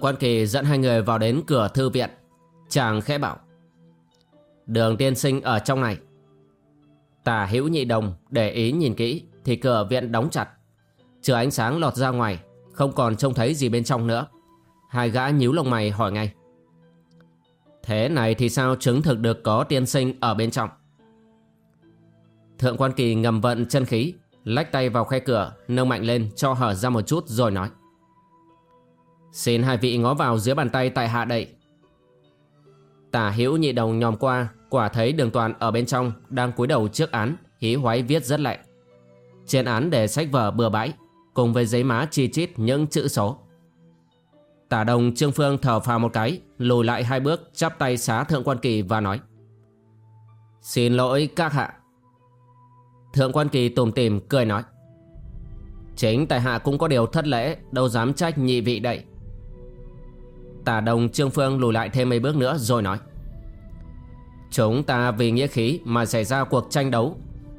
Quan kỳ dẫn hai người vào đến cửa thư viện. Chàng khẽ bảo, Đường tiên sinh ở trong này. Tả hữu nhị đồng để ý nhìn kỹ Thì cửa viện đóng chặt. Trừ ánh sáng lọt ra ngoài, Không còn trông thấy gì bên trong nữa. Hai gã nhíu lông mày hỏi ngay, Thế này thì sao chứng thực được có tiên sinh ở bên trong? Thượng quan kỳ ngầm vận chân khí, Lách tay vào khe cửa, Nâng mạnh lên, cho hở ra một chút rồi nói Xin hai vị ngó vào dưới bàn tay tại hạ đậy. Tả hữu nhị đồng nhòm qua, Quả thấy đường toàn ở bên trong Đang cúi đầu trước án, Hí hoái viết rất lạnh. Trên án để sách vở bừa bãi, Cùng với giấy má chi chít những chữ số. Tả đồng Trương Phương thở phào một cái, Lùi lại hai bước, chắp tay xá thượng quan kỳ và nói. Xin lỗi các hạ. Thượng quan kỳ tùm tìm, cười nói. Chính tại hạ cũng có điều thất lễ, Đâu dám trách nhị vị đậy. Tả đồng Trương Phương lùi lại thêm mấy bước nữa rồi nói. Chúng ta vì nghĩa khí mà xảy ra cuộc tranh đấu.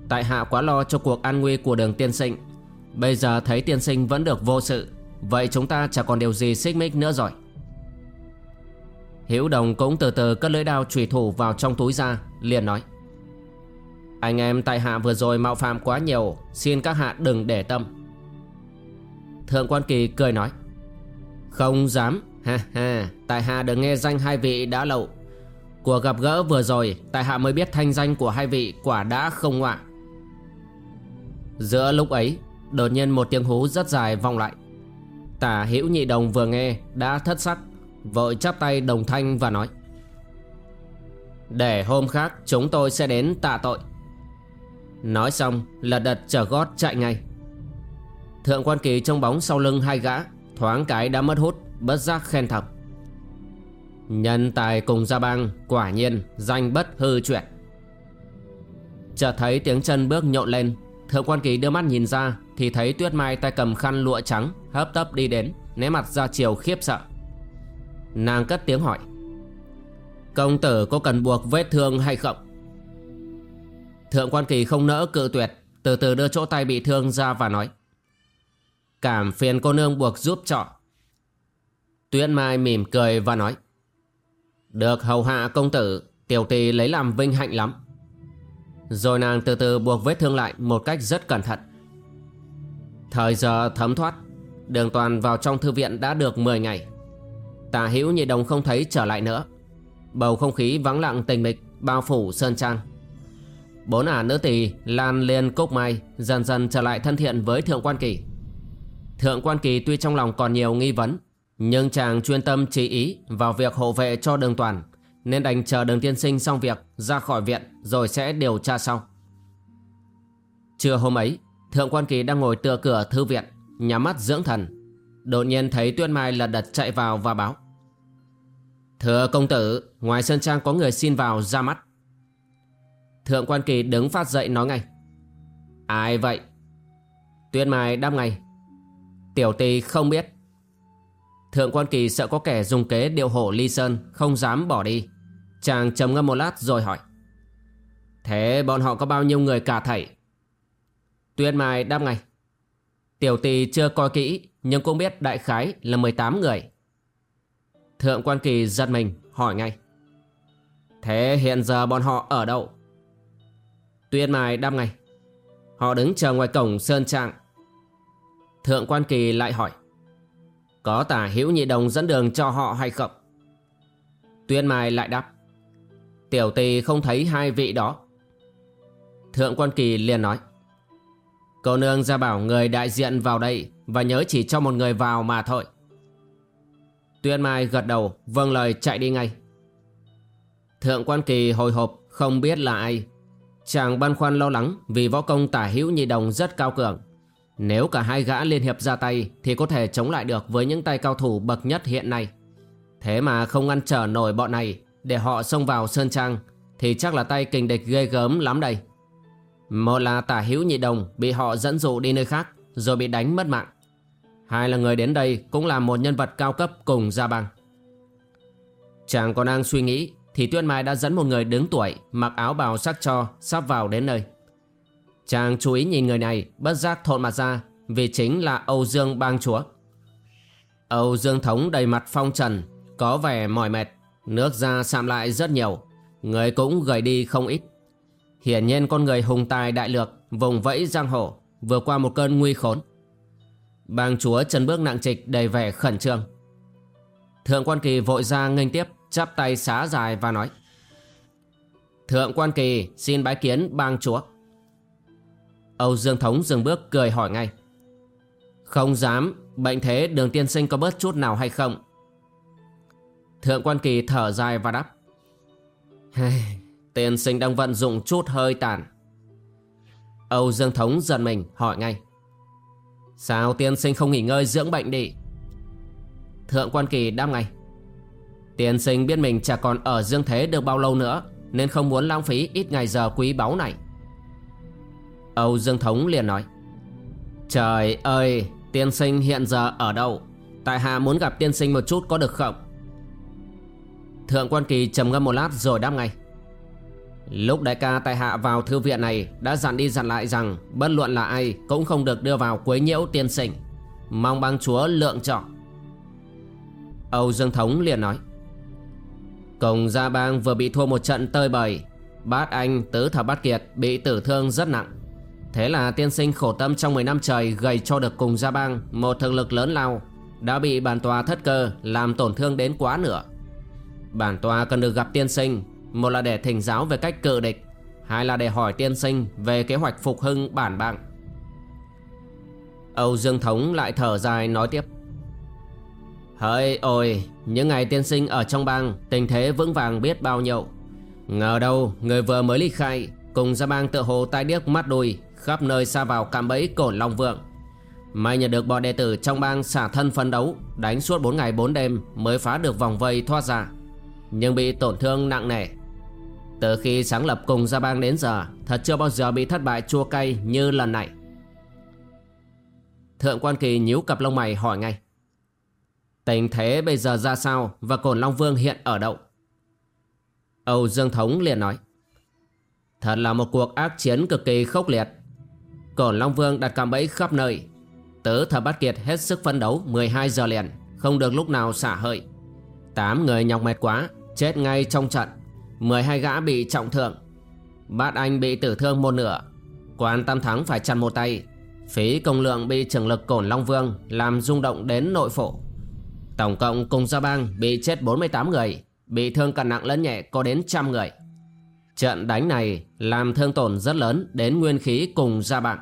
Tại hạ quá lo cho cuộc an nguy của đường tiên sinh. Bây giờ thấy tiên sinh vẫn được vô sự, Vậy chúng ta chẳng còn điều gì xích mích nữa rồi. Hiếu đồng cũng từ từ cất lưỡi đao trùy thủ vào trong túi ra, liền nói. Anh em tại hạ vừa rồi mạo phạm quá nhiều, Xin các hạ đừng để tâm. Thượng quan kỳ cười nói. Không dám. Ha ha, tại hạ được nghe danh hai vị đã lậu Cuộc gặp gỡ vừa rồi, tại hạ mới biết thanh danh của hai vị quả đã không ngoạ. Giữa lúc ấy, đột nhiên một tiếng hú rất dài vọng lại. Tả hữu nhị đồng vừa nghe, đã thất sắc, vội chắp tay đồng thanh và nói. Để hôm khác chúng tôi sẽ đến tạ tội. Nói xong, lật đật trở gót chạy ngay. Thượng quan kỳ trong bóng sau lưng hai gã, thoáng cái đã mất hút bất giác khen thầm. Nhân tài cùng gia bang quả nhiên danh bất hư chuyện Chợt thấy tiếng chân bước nhộn lên, Thượng quan kỳ đưa mắt nhìn ra Thì thấy tuyết mai tay cầm khăn lụa trắng, Hấp tấp đi đến Né mặt ra chiều khiếp sợ. Nàng cất tiếng hỏi, Công tử có cần buộc vết thương hay không? Thượng quan kỳ không nỡ cự tuyệt, Từ từ đưa chỗ tay bị thương ra và nói, Cảm phiền cô nương buộc giúp trọ. Tuyết Mai mỉm cười và nói, Được hầu hạ công tử, Tiểu tỷ lấy làm vinh hạnh lắm. Rồi nàng từ từ buộc vết thương lại Một cách rất cẩn thận. Thời giờ thấm thoát, Đường toàn vào trong thư viện đã được 10 ngày. Tà hữu nhị đồng không thấy trở lại nữa. Bầu không khí vắng lặng tình mịch, Bao phủ sơn trang. Bốn ả nữ tỳ Lan Liên Cúc Mai Dần dần trở lại thân thiện với Thượng Quan Kỳ. Thượng Quan Kỳ tuy trong lòng còn nhiều nghi vấn nhưng chàng chuyên tâm trí ý vào việc hộ vệ cho đường toàn, Nên đành chờ đường tiên sinh xong việc ra khỏi viện rồi sẽ điều tra sau. Trưa hôm ấy, Thượng quan kỳ đang ngồi tựa cửa thư viện, Nhắm mắt dưỡng thần. Đột nhiên thấy tuyên mai lật đật chạy vào và báo. Thưa công tử, Ngoài sân trang có người xin vào ra mắt. Thượng quan kỳ đứng phát dậy nói ngay. Ai vậy? Tuyên mai đáp ngay. Tiểu tì không biết. Thượng quan kỳ sợ có kẻ dùng kế điệu hổ ly sơn, Không dám bỏ đi. Chàng trầm ngâm một lát rồi hỏi, Thế bọn họ có bao nhiêu người cả thảy Tuyên Mai đáp ngay, Tiểu tỳ chưa coi kỹ, Nhưng cũng biết đại khái là 18 người. Thượng quan kỳ giật mình, hỏi ngay, Thế hiện giờ bọn họ ở đâu? Tuyên Mai đáp ngay, Họ đứng chờ ngoài cổng Sơn Trạng Thượng quan kỳ lại hỏi có tả hữu nhị đồng dẫn đường cho họ hay không? Tuyên Mai lại đáp, Tiểu tỳ không thấy hai vị đó. Thượng quan kỳ liền nói, Cô nương ra bảo người đại diện vào đây Và nhớ chỉ cho một người vào mà thôi. Tuyên Mai gật đầu Vâng lời, chạy đi ngay. Thượng quan kỳ hồi hộp, Không biết là ai. Chàng băn khoăn lo lắng Vì võ công tả hữu nhị đồng rất cao cường. Nếu cả hai gã liên hiệp ra tay, Thì có thể chống lại được Với những tay cao thủ bậc nhất hiện nay. Thế mà không ngăn trở nổi bọn này, Để họ xông vào Sơn Trang, Thì chắc là tay kình địch ghê gớm lắm đây. Một là tả hữu nhị đồng Bị họ dẫn dụ đi nơi khác, Rồi bị đánh mất mạng. Hai là người đến đây cũng là một nhân vật cao cấp cùng gia bang. Chàng còn đang suy nghĩ, Thì tuyết Mai đã dẫn một người đứng tuổi, Mặc áo bào sắc cho sắp vào đến nơi. Chàng chú ý nhìn người này, Bất giác thộn mặt ra, Vì chính là Âu Dương bang chúa. Âu Dương Thống đầy mặt phong trần, Có vẻ mỏi mệt, Nước da sạm lại rất nhiều, Người cũng gầy đi không ít. Hiển nhiên con người hùng tài đại lược, Vùng vẫy giang hồ, Vừa qua một cơn nguy khốn. Bang chúa chân bước nặng trịch đầy vẻ khẩn trương. Thượng quan kỳ vội ra nghênh tiếp, Chắp tay xá dài và nói, Thượng quan kỳ, xin bái kiến bang chúa. Âu Dương Thống dừng bước cười hỏi ngay. Không dám, Bệnh thế đường tiên sinh có bớt chút nào hay không? Thượng quan kỳ thở dài và đáp. Tiên sinh đang vận dụng chút hơi tàn. Âu Dương Thống giận mình, hỏi ngay. Sao tiên sinh không nghỉ ngơi dưỡng bệnh đi? Thượng quan kỳ đáp ngay. Tiên sinh biết mình chả còn ở dương thế được bao lâu nữa, Nên không muốn lãng phí ít ngày giờ quý báu này. Âu Dương Thống liền nói, Trời ơi, Tiên sinh hiện giờ ở đâu? Tại hạ muốn gặp tiên sinh một chút có được không? Thượng quan kỳ trầm ngâm một lát rồi đáp ngay, Lúc đại ca tại hạ vào thư viện này Đã dặn đi dặn lại rằng Bất luận là ai cũng không được đưa vào quấy nhiễu tiên sinh. Mong bang chúa lượng chọn Âu Dương Thống liền nói, Cùng gia bang vừa bị thua một trận tơi bời, Bát Anh tứ thập bát kiệt Bị tử thương rất nặng. Thế là tiên sinh khổ tâm trong 10 năm trời Gầy cho được cùng gia bang, Một thực lực lớn lao, Đã bị bản tòa thất cơ, Làm tổn thương đến quá nửa. Bản tòa cần được gặp tiên sinh, Một là để thỉnh giáo về cách cự địch, Hai là để hỏi tiên sinh Về kế hoạch phục hưng bản bang. Âu Dương Thống lại thở dài nói tiếp. Hỡi, ôi, Những ngày tiên sinh ở trong bang, Tình thế vững vàng biết bao nhiêu. Ngờ đâu, người vừa mới ly khai, Cùng ra bang tự hồ tai điếc mắt đùi Khắp nơi xa vào cạm bẫy cổn long vượng. May nhận được bọn đệ tử trong bang xả thân phấn đấu, Đánh suốt 4 ngày 4 đêm Mới phá được vòng vây thoát ra, Nhưng bị tổn thương nặng nề. Từ khi sáng lập cùng gia bang đến giờ, Thật chưa bao giờ bị thất bại chua cay như lần này. Thượng quan kỳ nhíu cặp lông mày hỏi ngay. Tình thế bây giờ ra sao Và cổn Long Vương hiện ở đâu? Âu Dương Thống liền nói. Thật là một cuộc ác chiến cực kỳ khốc liệt. Cổ Long Vương đặt cạm bẫy khắp nơi. Tứ thập bát kiệt hết sức phân đấu 12 giờ liền, Không được lúc nào xả hơi. Tám người nhọc mệt quá, Chết ngay trong trận. 12 gã bị trọng thương. Bát Anh bị tử thương một nửa. Quan Tam Thắng phải chặn một tay. Phí công lượng bị trưởng lực cổn Long Vương Làm rung động đến nội phổ Tổng cộng cùng gia bang bị chết 48 người, Bị thương cả nặng lẫn nhẹ có đến trăm người. Trận đánh này làm thương tổn rất lớn đến nguyên khí cùng gia bạn.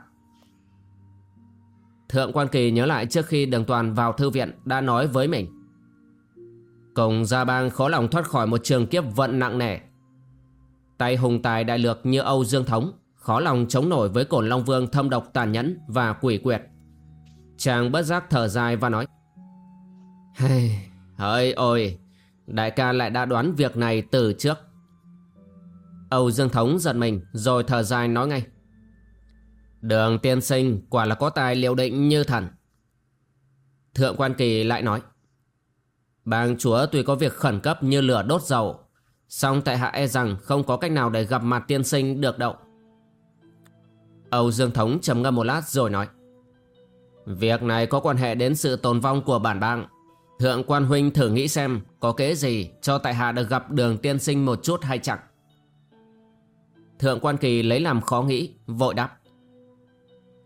Thượng quan kỳ nhớ lại trước khi đường toàn vào thư viện đã nói với mình. Cùng gia bang khó lòng thoát khỏi một trường kiếp vận nặng nề. Tay hùng tài đại lược như Âu Dương Thống Khó lòng chống nổi với cổn Long Vương thâm độc tàn nhẫn và quỷ quyệt. Chàng bất giác thở dài và nói Hỡi ôi, Đại ca lại đã đoán việc này từ trước. Âu Dương Thống giật mình, Rồi thở dài nói ngay. Đường tiên sinh, quả là có tài liều định như thần. Thượng quan kỳ lại nói. Bang chúa tuy có việc khẩn cấp như lửa đốt dầu, song tại hạ e rằng không có cách nào để gặp mặt tiên sinh được đâu. Âu Dương Thống trầm ngâm một lát rồi nói. Việc này có quan hệ đến sự tồn vong của bản bang. Thượng quan huynh thử nghĩ xem Có kế gì cho tại hạ được gặp đường tiên sinh một chút hay chẳng. Thượng quan kỳ lấy làm khó nghĩ Vội đáp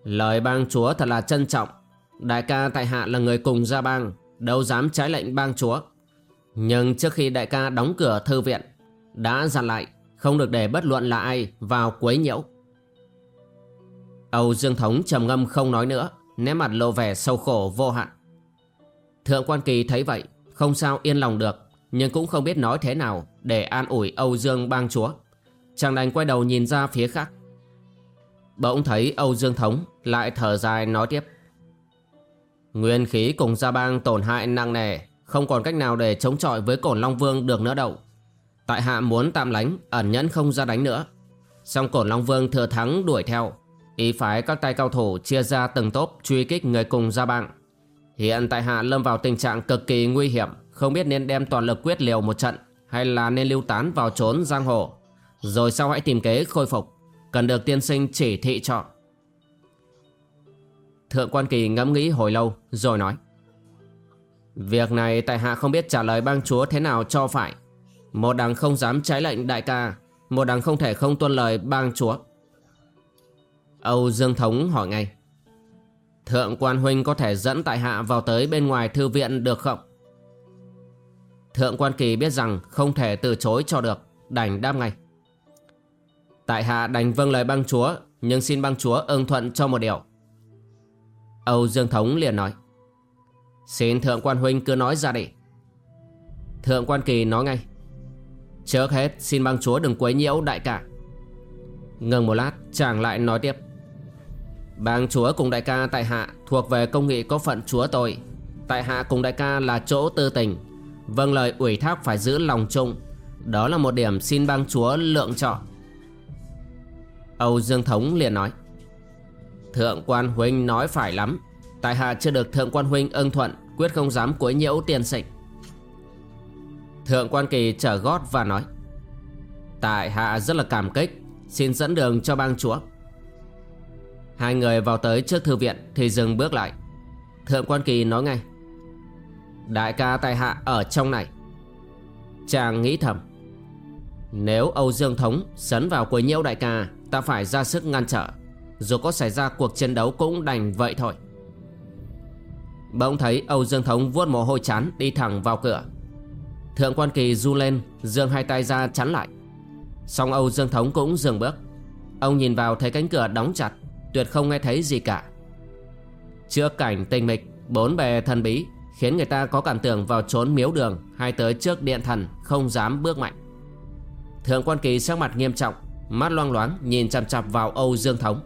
Lời bang chúa thật là trân trọng Đại ca tại hạ là người cùng gia bang đâu dám trái lệnh bang chúa. Nhưng trước khi đại ca đóng cửa thư viện, đã dặn lại không được để bất luận là ai vào quấy nhiễu. Âu Dương Thống trầm ngâm không nói nữa, nét mặt lộ vẻ sâu khổ vô hạn. Thượng quan kỳ thấy vậy, không sao yên lòng được, nhưng cũng không biết nói thế nào để an ủi Âu Dương bang chúa. Chàng đành quay đầu nhìn ra phía khác. Bỗng thấy Âu Dương Thống lại thở dài nói tiếp. Nguyên khí cùng gia bang tổn hại nặng nề, không còn cách nào để chống chọi với cổn Long Vương được nữa đâu. Tại hạ muốn tạm lánh, ẩn nhẫn không ra đánh nữa. Song cổn Long Vương thừa thắng đuổi theo, ý phái các tay cao thủ chia ra từng tốp truy kích người cùng gia bang. Hiện tại hạ lâm vào tình trạng cực kỳ nguy hiểm, không biết nên đem toàn lực quyết liều một trận hay là nên lưu tán vào trốn giang hồ. Rồi sau hãy tìm kế khôi phục, cần được tiên sinh chỉ thị cho. Thượng quan kỳ ngẫm nghĩ hồi lâu rồi nói. Việc này tại hạ không biết trả lời bang chúa thế nào cho phải. Một đằng không dám trái lệnh đại ca Một đằng không thể không tuân lời bang chúa. Âu Dương Thống hỏi ngay. Thượng quan huynh có thể dẫn tại hạ vào tới bên ngoài thư viện được không? Thượng quan kỳ biết rằng không thể từ chối cho được Đành đáp ngay. Tại hạ đành vâng lời băng chúa, Nhưng xin băng chúa ưng thuận cho một điều. Âu Dương Thống liền nói, Xin Thượng quan huynh cứ nói ra đi. Thượng quan kỳ nói ngay, Trước hết xin băng chúa đừng quấy nhiễu đại ca. Ngừng một lát, chàng lại nói tiếp, Bang chúa cùng đại ca tại hạ Thuộc về công nghị có phận chúa tôi. Tại hạ cùng đại ca là chỗ tư tình. Vâng lời ủy thác phải giữ lòng chung. Đó là một điểm xin bang chúa lượng chọn Âu Dương Thống liền nói. Thượng quan huynh nói phải lắm. Tại hạ chưa được thượng quan huynh ưng thuận, Quyết không dám quấy nhiễu tiền sịnh Thượng quan kỳ trở gót và nói. Tại hạ rất là cảm kích, Xin dẫn đường cho bang chúa. Hai người vào tới trước thư viện Thì dừng bước lại. Thượng quan kỳ nói ngay. Đại ca tại hạ ở trong này. Chàng nghĩ thầm. Nếu Âu Dương Thống Sấn vào quấy nhiễu đại ca Ta phải ra sức ngăn trở. Dù có xảy ra cuộc chiến đấu cũng đành vậy thôi. Bỗng thấy Âu Dương Thống vuốt mồ hôi chán đi thẳng vào cửa. Thượng quan kỳ du lên Dương hai tay ra chắn lại. Xong Âu Dương Thống cũng dừng bước. Ông nhìn vào thấy cánh cửa đóng chặt, Tuyệt không nghe thấy gì cả. Trước cảnh tình mịch, Bốn bề thần bí, Khiến người ta có cảm tưởng vào trốn miếu đường, Hay tới trước điện thần, Không dám bước mạnh. Thượng quan kỳ sắc mặt nghiêm trọng Mắt loang loáng, nhìn chằm chặp vào Âu Dương Thống.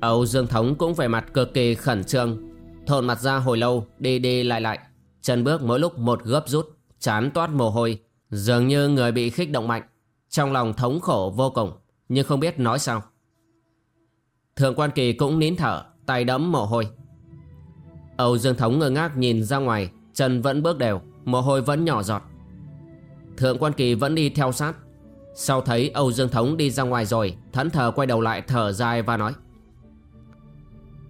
Âu Dương Thống cũng vẻ mặt cực kỳ khẩn trương, Thộn mặt ra hồi lâu, Đi đi lại lại. Chân bước mỗi lúc một gấp rút, Chán toát mồ hôi, Dường như người bị khích động mạnh. Trong lòng thống khổ vô cùng, Nhưng không biết nói sao. Thượng quan kỳ cũng nín thở, Tay đẫm mồ hôi. Âu Dương Thống ngơ ngác nhìn ra ngoài, Chân vẫn bước đều, Mồ hôi vẫn nhỏ giọt. Thượng quan kỳ vẫn đi theo sát sau thấy Âu Dương Thống đi ra ngoài rồi Thẫn thờ quay đầu lại thở dài và nói.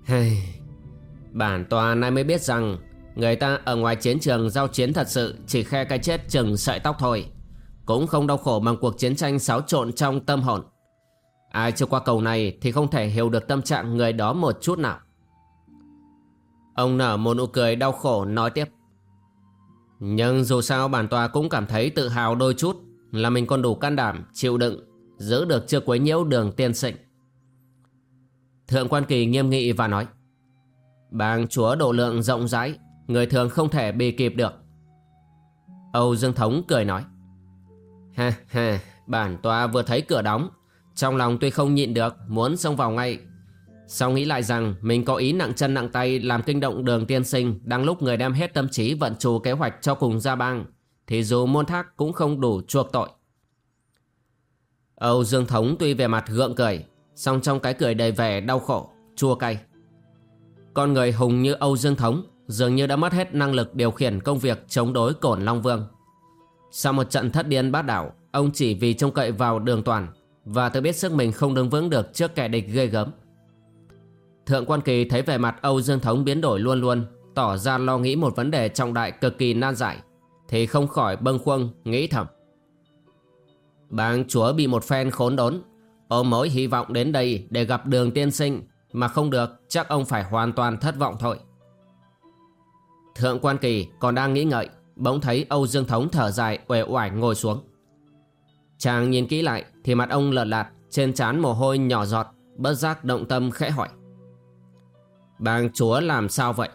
Hey, Bản tòa nay mới biết rằng Người ta ở ngoài chiến trường giao chiến thật sự Chỉ khe cái chết chừng sợi tóc thôi. Cũng không đau khổ bằng cuộc chiến tranh xáo trộn trong tâm hồn. Ai chưa qua cầu này Thì không thể hiểu được tâm trạng người đó một chút nào. Ông nở một nụ cười đau khổ nói tiếp. Nhưng dù sao bản tòa cũng cảm thấy tự hào đôi chút là mình còn đủ can đảm, chịu đựng, giữ được chưa quấy nhiễu đường tiên sinh. thượng quan kỳ nghiêm nghị và nói bang chúa độ lượng rộng rãi, người thường không thể bị kịp được âu dương thống cười nói, ha ha, bản tòa vừa thấy cửa đóng, trong lòng tuy không nhịn được, muốn xông vào ngay sau nghĩ lại rằng mình có ý nặng chân nặng tay làm kinh động đường tiên sinh đang lúc người đem hết tâm trí vận trù kế hoạch cho cùng gia bang thì dù môn thác cũng không đủ chuộc tội. Âu Dương Thống tuy về mặt gượng cười, song trong cái cười đầy vẻ đau khổ, chua cay. Con người hùng như Âu Dương Thống dường như đã mất hết năng lực điều khiển công việc chống đối cổn Long Vương. Sau một trận thất điên bát đảo, ông chỉ vì trông cậy vào đường toàn và tự biết sức mình không đứng vững được trước kẻ địch ghê gớm. Thượng quan kỳ thấy vẻ mặt Âu Dương Thống biến đổi luôn luôn, tỏ ra lo nghĩ một vấn đề trọng đại cực kỳ nan giải thì không khỏi bâng khuâng, nghĩ thầm. Bang chúa bị một phen khốn đốn. Ôm mối hy vọng đến đây để gặp đường tiên sinh, Mà không được, chắc ông phải hoàn toàn thất vọng thôi. Thượng quan kỳ còn đang nghĩ ngợi, Bỗng thấy Âu Dương Thống thở dài, uể oải ngồi xuống. Chàng nhìn kỹ lại, Thì mặt ông lợt lạt, Trên trán mồ hôi nhỏ giọt, Bất giác động tâm khẽ hỏi. Bang chúa làm sao vậy?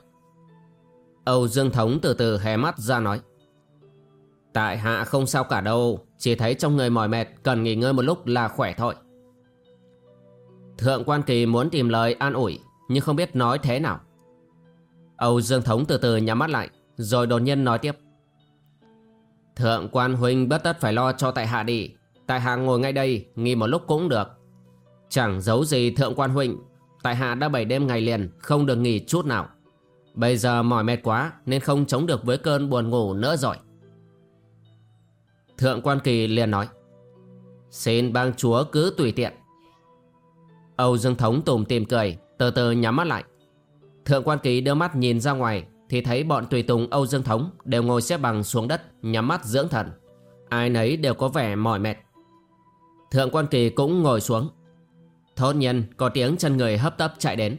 Âu Dương Thống từ từ hé mắt ra nói. Tại hạ không sao cả đâu, Chỉ thấy trong người mỏi mệt, Cần nghỉ ngơi một lúc là khỏe thôi. Thượng quan kỳ muốn tìm lời an ủi, Nhưng không biết nói thế nào. Âu Dương Thống từ từ nhắm mắt lại, Rồi đột nhiên nói tiếp. Thượng quan huynh bất tất phải lo cho tại hạ đi, Tại hạ ngồi ngay đây, Nghỉ một lúc cũng được. Chẳng giấu gì thượng quan huynh, Tại hạ đã bảy đêm ngày liền Không được nghỉ chút nào. Bây giờ mỏi mệt quá Nên không chống được với cơn buồn ngủ nữa rồi. Thượng quan kỳ liền nói, Xin bang chúa cứ tùy tiện. Âu Dương Thống tùm tìm cười, Từ từ nhắm mắt lại. Thượng quan kỳ đưa mắt nhìn ra ngoài, Thì thấy bọn tùy tùng Âu Dương Thống Đều ngồi xếp bằng xuống đất, Nhắm mắt dưỡng thần. Ai nấy đều có vẻ mỏi mệt. Thượng quan kỳ cũng ngồi xuống. Thốt nhiên, có tiếng chân người hấp tấp chạy đến.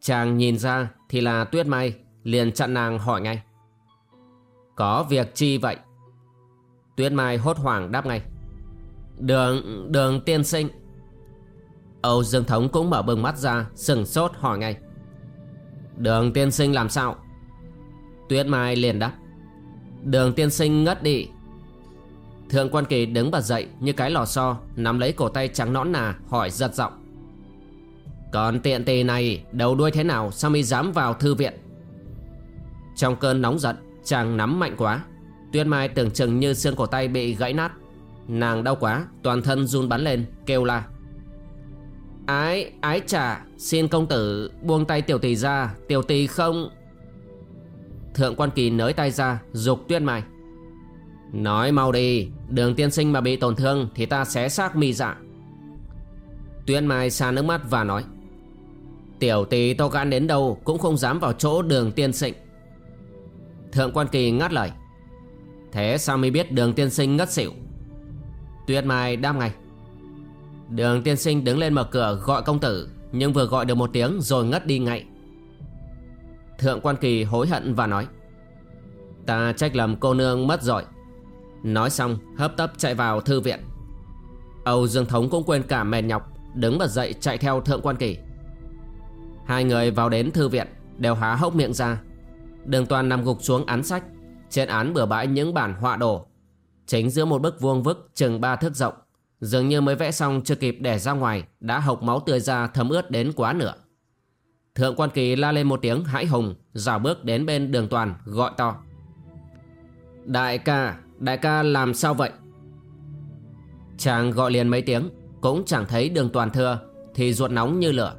Chàng nhìn ra thì là Tuyết Mai, Liền chặn nàng hỏi ngay, Có việc chi vậy? Tuyết Mai hốt hoảng đáp ngay. Đường, đường tiên sinh. Âu Dương Thống cũng mở bừng mắt ra Sừng sốt hỏi ngay. Đường tiên sinh làm sao? Tuyết Mai liền đáp. Đường tiên sinh ngất đi. Thượng quan kỳ đứng bật dậy như cái lò xo Nắm lấy cổ tay trắng nõn nà hỏi giật giọng. Còn tiện tì này đầu đuôi thế nào sao mới dám vào thư viện? Trong cơn nóng giận chàng nắm mạnh quá. Tuyết Mai tưởng chừng như xương cổ tay bị gãy nát. Nàng đau quá toàn thân run bắn lên kêu la. Ái, ái trả Xin công tử buông tay tiểu tỷ ra Tiểu tỷ không? Thượng quan kỳ nới tay ra Dục tuyết mai. Nói mau đi Đường tiên sinh mà bị tổn thương Thì ta xé xác mi dạ. Tuyết mai xa nước mắt và nói. Tiểu tỷ to gan đến đâu Cũng không dám vào chỗ đường tiên sinh. Thượng quan kỳ ngắt lời. Thế sao mới biết đường tiên sinh ngất xỉu? Tuyết mai đáp ngay. Đường tiên sinh đứng lên mở cửa gọi công tử, Nhưng vừa gọi được một tiếng rồi ngất đi ngay. Thượng quan kỳ hối hận và nói, Ta trách lầm cô nương mất rồi. Nói xong, hấp tấp chạy vào thư viện. Âu Dương Thống cũng quên cả mệt nhọc, Đứng bật dậy chạy theo thượng quan kỳ. Hai người vào đến thư viện, Đều há hốc miệng ra. Đường toàn nằm gục xuống án sách. Trên án bừa bãi những bản họa đồ. Chính giữa một bức vuông vức chừng ba thước rộng Dường như mới vẽ xong chưa kịp để ra ngoài Đã hộc máu tươi ra thấm ướt đến quá nửa. Thượng quan kỳ la lên một tiếng hãi hùng Dào bước đến bên đường toàn gọi to. Đại ca, đại ca làm sao vậy? Chàng gọi liền mấy tiếng Cũng chẳng thấy đường toàn thưa Thì ruột nóng như lửa.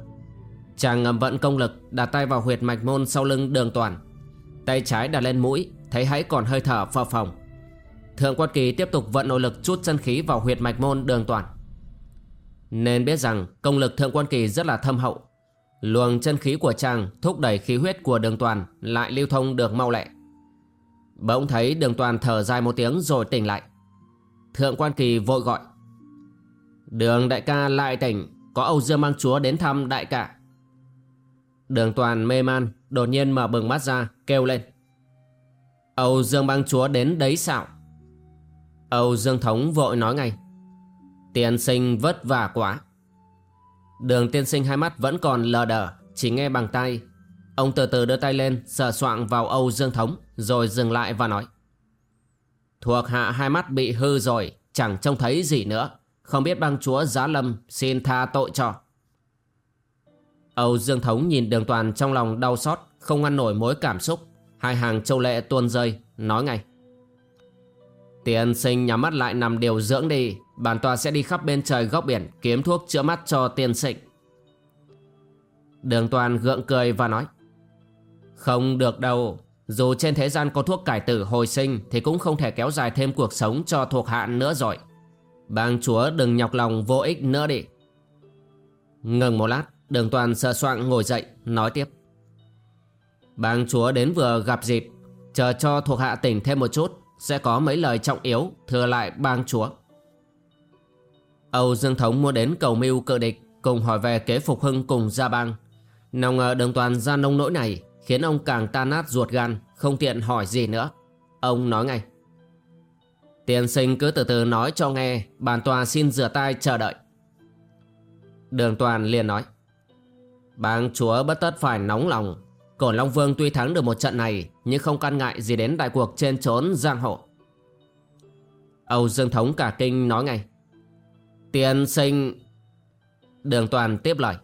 Chàng ngầm vận công lực đặt tay vào huyệt mạch môn sau lưng đường toàn. Tay trái đặt lên mũi Thấy hãy còn hơi thở phờ phồng. Thượng quan kỳ tiếp tục vận nội lực chút chân khí vào huyệt mạch môn đường toàn. Nên biết rằng công lực thượng quan kỳ rất là thâm hậu. Luồng chân khí của chàng thúc đẩy khí huyết của đường toàn lại lưu thông được mau lẹ. Bỗng thấy đường toàn thở dài một tiếng rồi tỉnh lại. Thượng quan kỳ vội gọi. Đường đại ca lại tỉnh, Có Âu Dương mang chúa đến thăm đại ca. Đường toàn mê man, Đột nhiên mở bừng mắt ra, kêu lên. Âu Dương bang chúa đến đấy sao? Âu Dương Thống vội nói ngay. Tiên sinh vất vả quá. Đường tiên sinh hai mắt vẫn còn lờ đờ, Chỉ nghe bằng tay Ông từ từ đưa tay lên, sờ soạng vào Âu Dương Thống, Rồi dừng lại và nói. Thuộc hạ hai mắt bị hư rồi, Chẳng trông thấy gì nữa. Không biết bang chúa giá lâm Xin tha tội cho. Âu Dương Thống nhìn đường toàn trong lòng đau xót, Không ngăn nổi mối cảm xúc. Hai hàng châu lệ tuôn rơi. Nói ngay. Tiên sinh nhắm mắt lại nằm điều dưỡng đi. Bản tòa sẽ đi khắp bên trời góc biển, Kiếm thuốc chữa mắt cho tiên sinh. Đường toàn gượng cười và nói. Không được đâu. Dù trên thế gian có thuốc cải tử hồi sinh, Thì cũng không thể kéo dài thêm cuộc sống cho thuộc hạ nữa rồi. Bang chúa đừng nhọc lòng vô ích nữa đi. Ngừng một lát, Đường toàn sợ soạng ngồi dậy, Nói tiếp. Bang chúa đến vừa gặp dịp. Chờ cho thuộc hạ tỉnh thêm một chút sẽ có mấy lời trọng yếu thừa lại bang chúa. Âu Dương Thống muốn đến cầu mưu cự địch cùng hỏi về kế phục hưng cùng gia bang. Nào ngờ đường toàn ra nông nỗi này khiến ông càng tan nát ruột gan, không tiện hỏi gì nữa. Ông nói ngay. Tiền sinh cứ từ từ nói cho nghe Bản tòa xin rửa tay chờ đợi. Đường toàn liền nói. Bang chúa bất tất phải nóng lòng cổ Long Vương tuy thắng được một trận này, Nhưng không can ngại gì đến đại cuộc trên trốn giang hộ Âu Dương Thống cả kinh nói ngay, Tiên sinh, Đường toàn tiếp lời.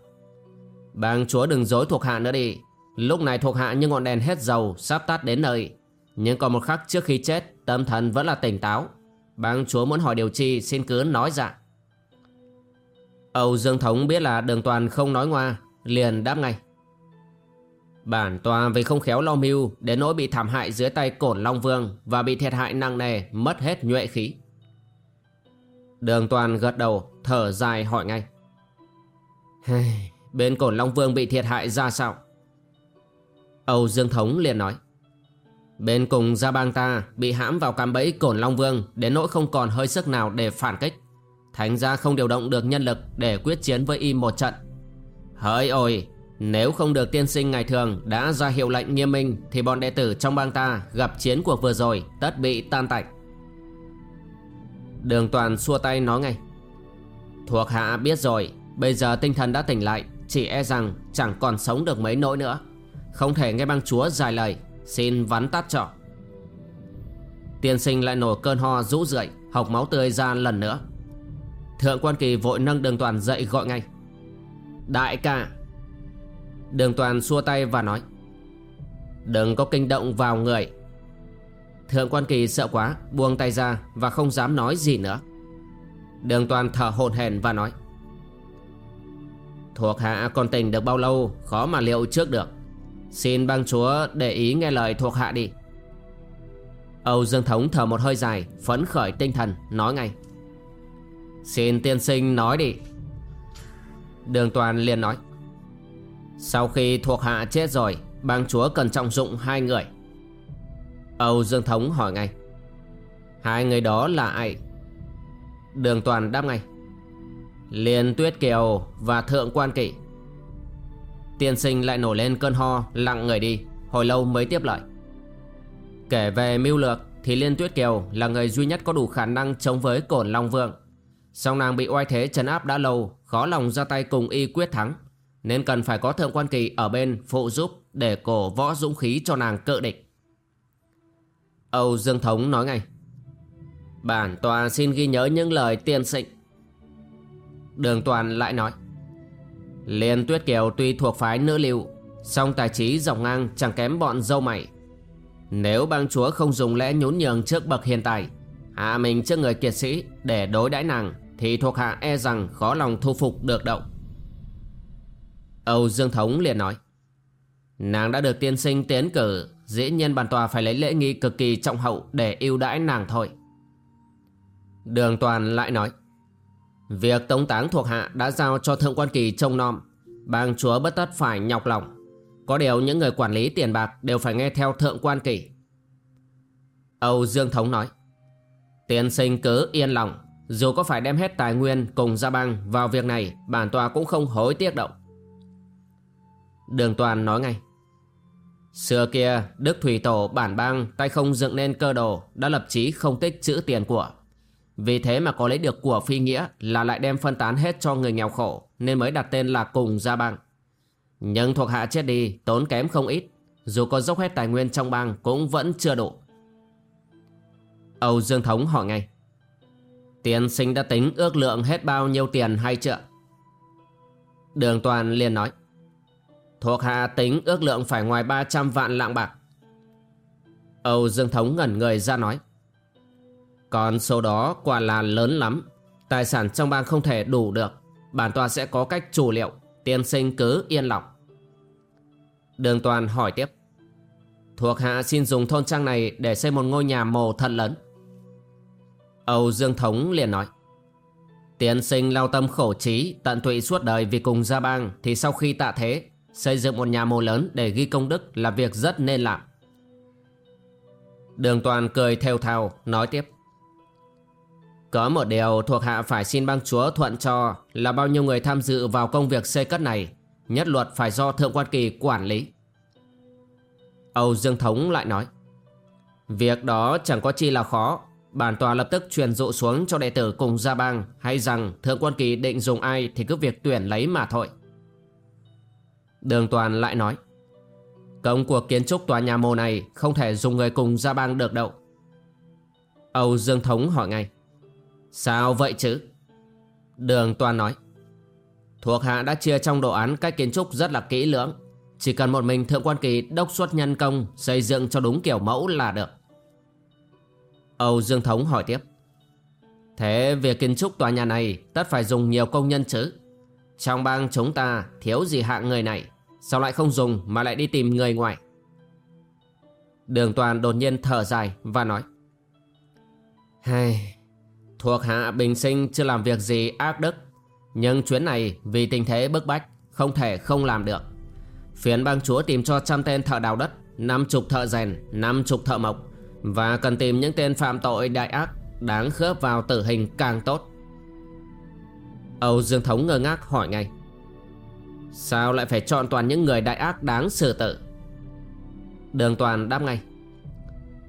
Bang chúa đừng dối thuộc hạ nữa đi. Lúc này thuộc hạ như ngọn đèn hết dầu, Sắp tắt đến nơi. Nhưng còn một khắc trước khi chết, Tâm thần vẫn là tỉnh táo. Bang chúa muốn hỏi điều chi, xin cứ nói dạ Âu Dương Thống biết là đường toàn không nói ngoa, Liền đáp ngay Bản tòa vì không khéo lo mưu Đến nỗi bị thảm hại dưới tay cổn Long Vương Và bị thiệt hại nặng nề Mất hết nhuệ khí Đường toàn gật đầu Thở dài hỏi ngay Bên cổn Long Vương bị thiệt hại ra sao Âu Dương Thống liền nói Bên cùng gia bang ta bị hãm vào cạm bẫy cổn Long Vương đến nỗi không còn hơi sức nào để phản kích. Thành ra không điều động được nhân lực để quyết chiến với y một trận. Hỡi ôi, nếu không được tiên sinh ngày thường đã ra hiệu lệnh nghiêm minh thì bọn đệ tử trong bang ta gặp chiến cuộc vừa rồi tất bị tan tạch. Đường toàn xua tay nói ngay. Thuộc hạ biết rồi, bây giờ tinh thần đã tỉnh lại, chỉ e rằng chẳng còn sống được mấy nỗi nữa. Không thể nghe bang chúa dài lời Xin vắn tắt trọ. Tiên sinh lại nổi cơn ho rũ rượi Học máu tươi ra lần nữa Thượng quan kỳ vội nâng đường toàn dậy gọi ngay Đại ca Đường toàn xua tay và nói, Đừng có kinh động vào người. Thượng quan kỳ sợ quá, Buông tay ra và không dám nói gì nữa. Đường toàn thở hồn hển và nói, Thuộc hạ còn tình được bao lâu, Khó mà liệu trước được. Xin bang chúa để ý nghe lời thuộc hạ đi. Âu Dương Thống thở một hơi dài, Phấn khởi tinh thần, nói ngay, Xin tiên sinh nói đi. Đường toàn liền nói sau khi thuộc hạ chết rồi, Bang chúa cần trọng dụng hai người. Âu Dương Thống hỏi ngay, Hai người đó là ai? Đường toàn đáp ngay, Liên Tuyết Kiều và Thượng Quan Kỵ. Tiên sinh lại nổi lên cơn ho, Lặng người đi, Hồi lâu mới tiếp lời. Kể về mưu lược Thì Liên Tuyết Kiều là người duy nhất có đủ khả năng chống với cổn Long Vương. Song nàng bị oai thế trấn áp đã lâu, Khó lòng ra tay cùng y quyết thắng. Nên cần phải có thượng quan kỳ ở bên phụ giúp Để cổ võ dũng khí cho nàng cự địch. Âu Dương Thống nói ngay, Bản tòa xin ghi nhớ những lời tiên sinh. Đường toàn lại nói, Liên Tuyết Kiều tuy thuộc phái nữ lưu, song tài trí dòng ngang, chẳng kém bọn dâu mày. Nếu bang chúa không dùng lẽ nhún nhường trước bậc hiện tại, Hạ mình trước người kiệt sĩ để đối đãi nàng Thì thuộc hạ e rằng khó lòng thu phục được động Âu Dương Thống liền nói, Nàng đã được tiên sinh tiến cử, Dĩ nhiên bản tòa phải lấy lễ nghi cực kỳ trọng hậu để yêu đãi nàng thôi. Đường toàn lại nói, Việc tống táng thuộc hạ đã giao cho Thượng Quan Kỳ trông nom, Bang chúa bất tất phải nhọc lòng. Có điều những người quản lý tiền bạc đều phải nghe theo Thượng Quan Kỳ. Âu Dương Thống nói, Tiên sinh cứ yên lòng, Dù có phải đem hết tài nguyên cùng gia bang vào việc này, Bản tòa cũng không hối tiếc động Đường toàn nói ngay Xưa kia Đức Thủy Tổ bản bang tay không dựng nên cơ đồ Đã lập chí không tích chữ tiền của vì thế mà có lấy được của phi nghĩa là lại đem phân tán hết cho người nghèo khổ nên mới đặt tên là cùng gia bang. Nhưng thuộc hạ chết đi tốn kém không ít, dù có dốc hết tài nguyên trong bang cũng vẫn chưa đủ. Âu Dương Thống hỏi ngay. Tiền sinh đã tính ước lượng hết bao nhiêu tiền hay chưa? Đường Toàn liền nói. Thuộc hạ tính ước lượng phải ngoài 300 vạn lạng bạc. Âu Dương Thống ngẩn người ra nói. Còn số đó quả là lớn lắm Tài sản trong bang không thể đủ được Bản tòa sẽ có cách chủ liệu Tiên sinh cứ yên lòng Đường toàn hỏi tiếp, Thuộc hạ xin dùng thôn trang này Để xây một ngôi nhà mồ thật lớn Âu Dương Thống liền nói, Tiên sinh lao tâm khổ trí, Tận tụy suốt đời vì cùng gia bang Thì sau khi tạ thế Xây dựng một nhà mồ lớn để ghi công đức Là việc rất nên làm. Đường toàn cười theo thào Nói tiếp. Có một điều thuộc hạ phải xin bang chúa thuận cho là bao nhiêu người tham dự vào công việc xây cất này, nhất luật phải do Thượng quan Kỳ quản lý. Âu Dương Thống lại nói Việc đó chẳng có chi là khó. Bản tòa lập tức truyền dụ xuống cho đệ tử cùng gia bang Hay rằng thượng quan kỳ định dùng ai Thì cứ việc tuyển lấy mà thôi. Đường toàn lại nói Công cuộc kiến trúc tòa nhà mồ này Không thể dùng người cùng ra bang được đâu. Âu Dương Thống hỏi ngay, Sao vậy chứ? Đường toàn nói, Thuộc hạ đã chia trong đồ án cách kiến trúc rất là kỹ lưỡng. Chỉ cần một mình thượng quan kỳ đốc xuất nhân công Xây dựng cho đúng kiểu mẫu là được. Âu Dương Thống hỏi tiếp, Thế việc kiến trúc tòa nhà này tất phải dùng nhiều công nhân chứ? Trong bang chúng ta thiếu gì hạng người này Sao lại không dùng mà lại đi tìm người ngoài? Đường toàn đột nhiên thở dài và nói Hay, Thuộc hạ bình sinh chưa làm việc gì ác đức Nhưng chuyến này vì tình thế bức bách Không thể không làm được. Phiến bang chúa tìm cho trăm tên thợ đào đất năm chục thợ rèn năm chục thợ mộc Và cần tìm những tên phạm tội đại ác Đáng khớp vào tử hình càng tốt Âu Dương Thống ngơ ngác hỏi ngay. Sao lại phải chọn toàn những người đại ác đáng xử tử? Đường toàn đáp ngay.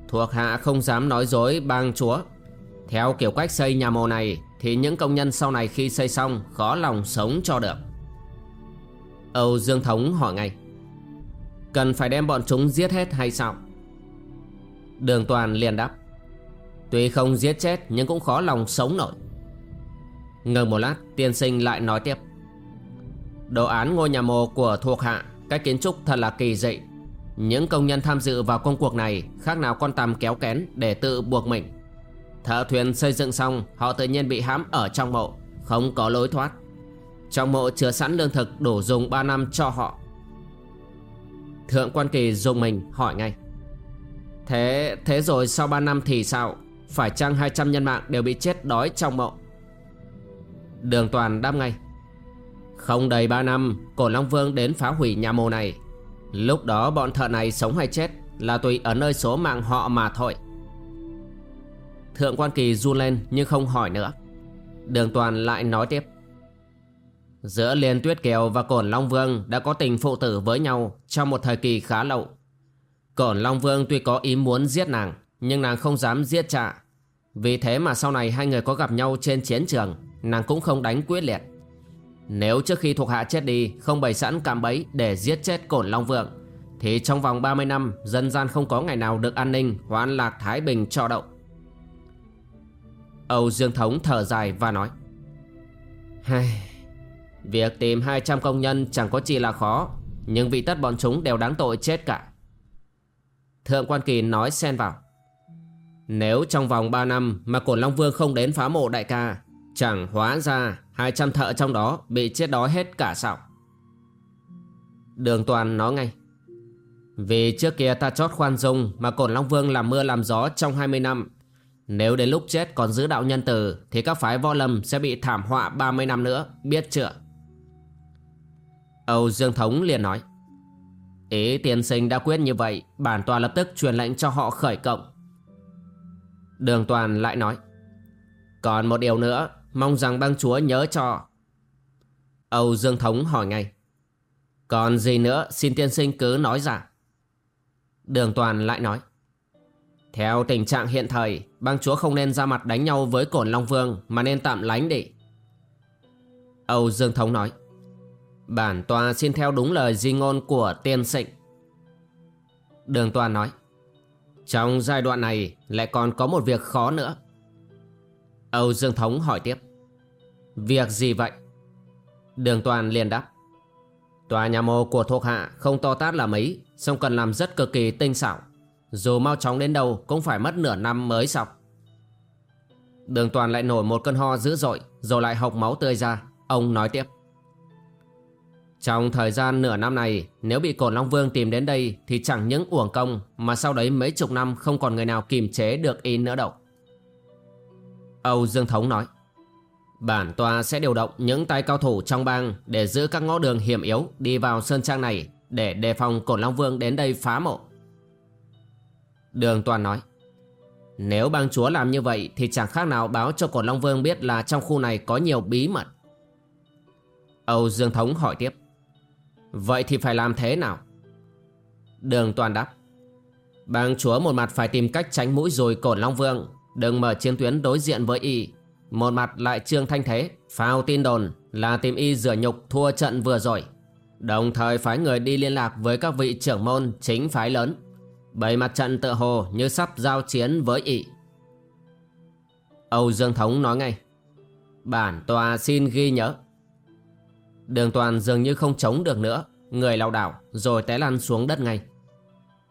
Thuộc hạ không dám nói dối bang chúa. Theo kiểu cách xây nhà mồ này, Thì những công nhân sau này khi xây xong Khó lòng sống cho được. Âu Dương Thống hỏi ngay. Cần phải đem bọn chúng giết hết hay sao? Đường toàn liền đáp. Tuy không giết chết, nhưng cũng khó lòng sống nổi. Ngừng một lát, tiên sinh lại nói tiếp. Đồ án ngôi nhà mồ của thuộc hạ, Cách kiến trúc thật là kỳ dị. Những công nhân tham dự vào công cuộc này, Khác nào con tằm kéo kén để tự buộc mình. Thợ thuyền xây dựng xong, Họ tự nhiên bị hãm ở trong mộ, Không có lối thoát. Trong mộ chứa sẵn lương thực đủ dùng 3 năm cho họ. Thượng quan kỳ dùng mình hỏi ngay. Thế thế rồi sau 3 năm thì sao? Phải chăng 200 nhân mạng đều bị chết đói trong mộ? Đường toàn đáp ngay. Không đầy 3 năm Cổ Long Vương đến phá hủy nhà mồ này. Lúc đó bọn thợ này sống hay chết Là tùy ở nơi số mạng họ mà thôi. Thượng quan kỳ run lên nhưng không hỏi nữa. Đường toàn lại nói tiếp. Giữa Liên Tuyết Kiều và Cổn Long Vương đã có tình phụ tử với nhau trong một thời kỳ khá lâu. Cổn Long Vương tuy có ý muốn giết nàng, nhưng nàng không dám giết trả. Vì thế mà sau này hai người có gặp nhau trên chiến trường, nàng cũng không đánh quyết liệt. Nếu trước khi thuộc hạ chết đi không bày sẵn cạm bẫy để giết chết Cổn Long Vượng Thì trong vòng 30 năm dân gian không có ngày nào được an ninh hoan lạc Thái Bình cho đậu Âu Dương Thống thở dài và nói Hai, Việc tìm 200 công nhân chẳng có chi là khó Nhưng vị tất bọn chúng đều đáng tội chết cả Thượng quan kỳ nói xen vào Nếu trong vòng 3 năm mà Cổn Long Vương không đến phá mộ đại ca Chẳng hóa ra 200 thợ trong đó bị chết đói hết cả sao Đường toàn nói ngay, Vì trước kia ta chót khoan dung Mà cổn Long Vương làm mưa làm gió trong 20 năm. Nếu đến lúc chết còn giữ đạo nhân tử Thì các phái võ lâm sẽ bị thảm họa 30 năm nữa, Biết chưa? Âu Dương Thống liền nói, Ý tiên sinh đã quyết như vậy, Bản tòa lập tức truyền lệnh cho họ khởi cộng. Đường toàn lại nói, Còn một điều nữa Mong rằng bang chúa nhớ cho. Âu Dương Thống hỏi ngay. Còn gì nữa xin tiên sinh cứ nói ra. Đường Toàn lại nói. Theo tình trạng hiện thời, Bang chúa không nên ra mặt đánh nhau với Cổn Long Vương Mà nên tạm lánh đi. Âu Dương Thống nói. Bản tòa xin theo đúng lời di ngôn của tiên sinh. Đường Toàn nói. Trong giai đoạn này lại còn có một việc khó nữa. Âu Dương Thống hỏi tiếp. Việc gì vậy? Đường Toàn liền đáp. Tòa nhà mồ của thuộc hạ không to tát là mấy Xong cần làm rất cực kỳ tinh xảo. Dù mau chóng đến đâu cũng phải mất nửa năm mới xong. Đường Toàn lại nổi một cơn ho dữ dội, Rồi lại hộc máu tươi ra. Ông nói tiếp. Trong thời gian nửa năm này, Nếu bị Cổn Long Vương tìm đến đây Thì chẳng những uổng công, Mà sau đấy mấy chục năm không còn người nào kìm chế được y nữa đâu. Âu Dương Thống nói. Bản tòa sẽ điều động những tay cao thủ trong bang Để giữ các ngõ đường hiểm yếu Đi vào sơn trang này Để đề phòng Cổn Long Vương đến đây phá mộ. Đường Toàn nói. Nếu bang chúa làm như vậy Thì chẳng khác nào báo cho Cổn Long Vương biết Là trong khu này có nhiều bí mật. Âu Dương Thống hỏi tiếp. Vậy thì phải làm thế nào? Đường Toàn đáp. Bang chúa một mặt phải tìm cách tránh mũi rồi cổn Long Vương Đừng mở chiến tuyến đối diện với y. Một mặt lại trương thanh thế, Phao tin đồn là tìm y rửa nhục thua trận vừa rồi. Đồng thời phái người đi liên lạc với các vị trưởng môn chính phái lớn. Bày mặt trận tự hồ như sắp giao chiến với y. Âu Dương Thống nói ngay. Bản tòa xin ghi nhớ. Đường toàn dường như không chống được nữa. Người lao đảo, rồi té lăn xuống đất ngay.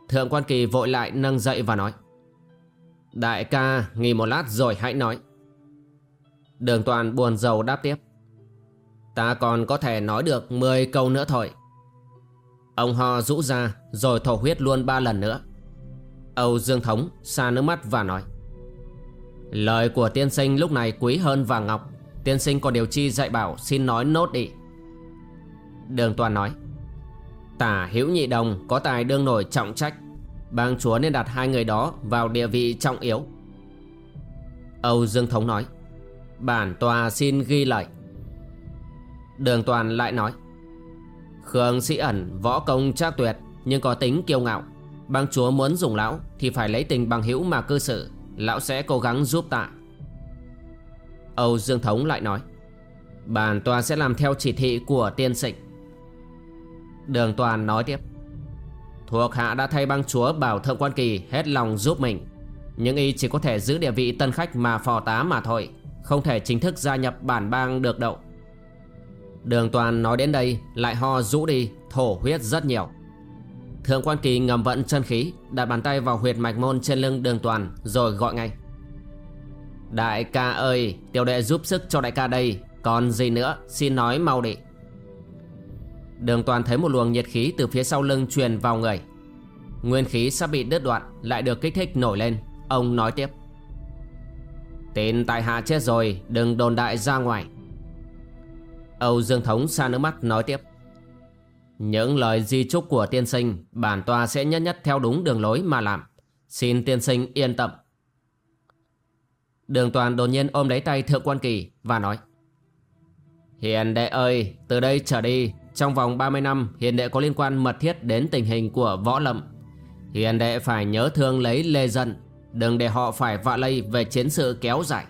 Thượng quan kỳ vội lại nâng dậy và nói. Đại ca, nghỉ một lát rồi hãy nói. Đường toàn buồn rầu đáp tiếp. Ta còn có thể nói được 10 câu nữa thôi. Ông ho rũ ra rồi thổ huyết luôn ba lần nữa. Âu Dương Thống xa nước mắt và nói. Lời của tiên sinh lúc này quý hơn vàng ngọc. Tiên sinh có điều chi dạy bảo xin nói nốt đi. Đường toàn nói. Tả hữu nhị đồng có tài đương nổi trọng trách. Bang chúa nên đặt hai người đó vào địa vị trọng yếu. Âu Dương Thống nói, Bản tòa xin ghi lại. Đường toàn lại nói, Khương sĩ ẩn, võ công trác tuyệt, Nhưng có tính kiêu ngạo. Bang chúa muốn dùng lão Thì phải lấy tình bằng hữu mà cư xử. Lão sẽ cố gắng giúp tạ. Âu Dương Thống lại nói, Bản tòa sẽ làm theo chỉ thị của tiên sịnh Đường toàn nói tiếp Thuộc hạ đã thay bang chúa bảo thượng quan kỳ hết lòng giúp mình. Nhưng y chỉ có thể giữ địa vị tân khách mà phò tá mà thôi, Không thể chính thức gia nhập bản bang được đậu Đường toàn nói đến đây lại ho rũ đi, Thổ huyết rất nhiều. Thượng quan kỳ ngầm vận chân khí, Đặt bàn tay vào huyệt mạch môn trên lưng đường toàn Rồi gọi ngay. Đại ca ơi, Tiểu đệ giúp sức cho đại ca đây, Còn gì nữa, xin nói mau đi. Đường toàn thấy một luồng nhiệt khí từ phía sau lưng truyền vào người. Nguyên khí sắp bị đứt đoạn, Lại được kích thích nổi lên. Ông nói tiếp. "Tên tại hạ chết rồi, Đừng đồn đại ra ngoài. Âu Dương Thống xa nước mắt nói tiếp. Những lời di chúc của tiên sinh, Bản tòa sẽ nhất nhất theo đúng đường lối mà làm. Xin tiên sinh yên tâm. Đường toàn đột nhiên ôm lấy tay thượng quan kỳ Và nói. Hiền đệ ơi, Từ đây trở đi trong vòng 30 năm, hiền đệ có liên quan mật thiết đến tình hình của võ lâm. Hiền đệ phải nhớ thương lấy lê dân, Đừng để họ phải vạ lây về chiến sự kéo dài.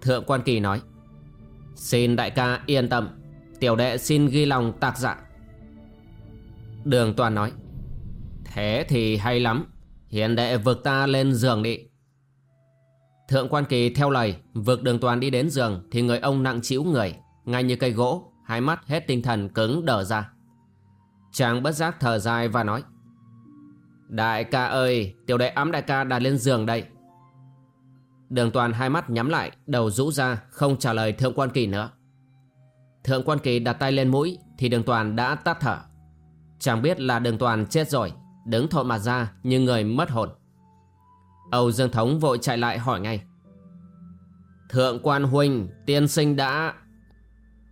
Thượng quan kỳ nói, Xin đại ca yên tâm, Tiểu đệ xin ghi lòng tạc dạ Đường toàn nói, Thế thì hay lắm, Hiền đệ vực ta lên giường đi. Thượng quan kỳ theo lời Vực đường toàn đi đến giường Thì người ông nặng chịu người, Ngay như cây gỗ. Hai mắt hết tinh thần cứng đờ ra. Chàng bất giác thở dài và nói, Đại ca ơi, Tiểu đệ ấm đại ca đặt lên giường đây. Đường toàn hai mắt nhắm lại, Đầu rũ ra, không trả lời thượng quan kỳ nữa. Thượng quan kỳ đặt tay lên mũi, Thì đường toàn đã tắt thở. Chàng biết là đường toàn chết rồi, Đứng thộn mặt ra như người mất hồn. Âu Dương Thống vội chạy lại hỏi ngay, Thượng quan huynh Tiên sinh đã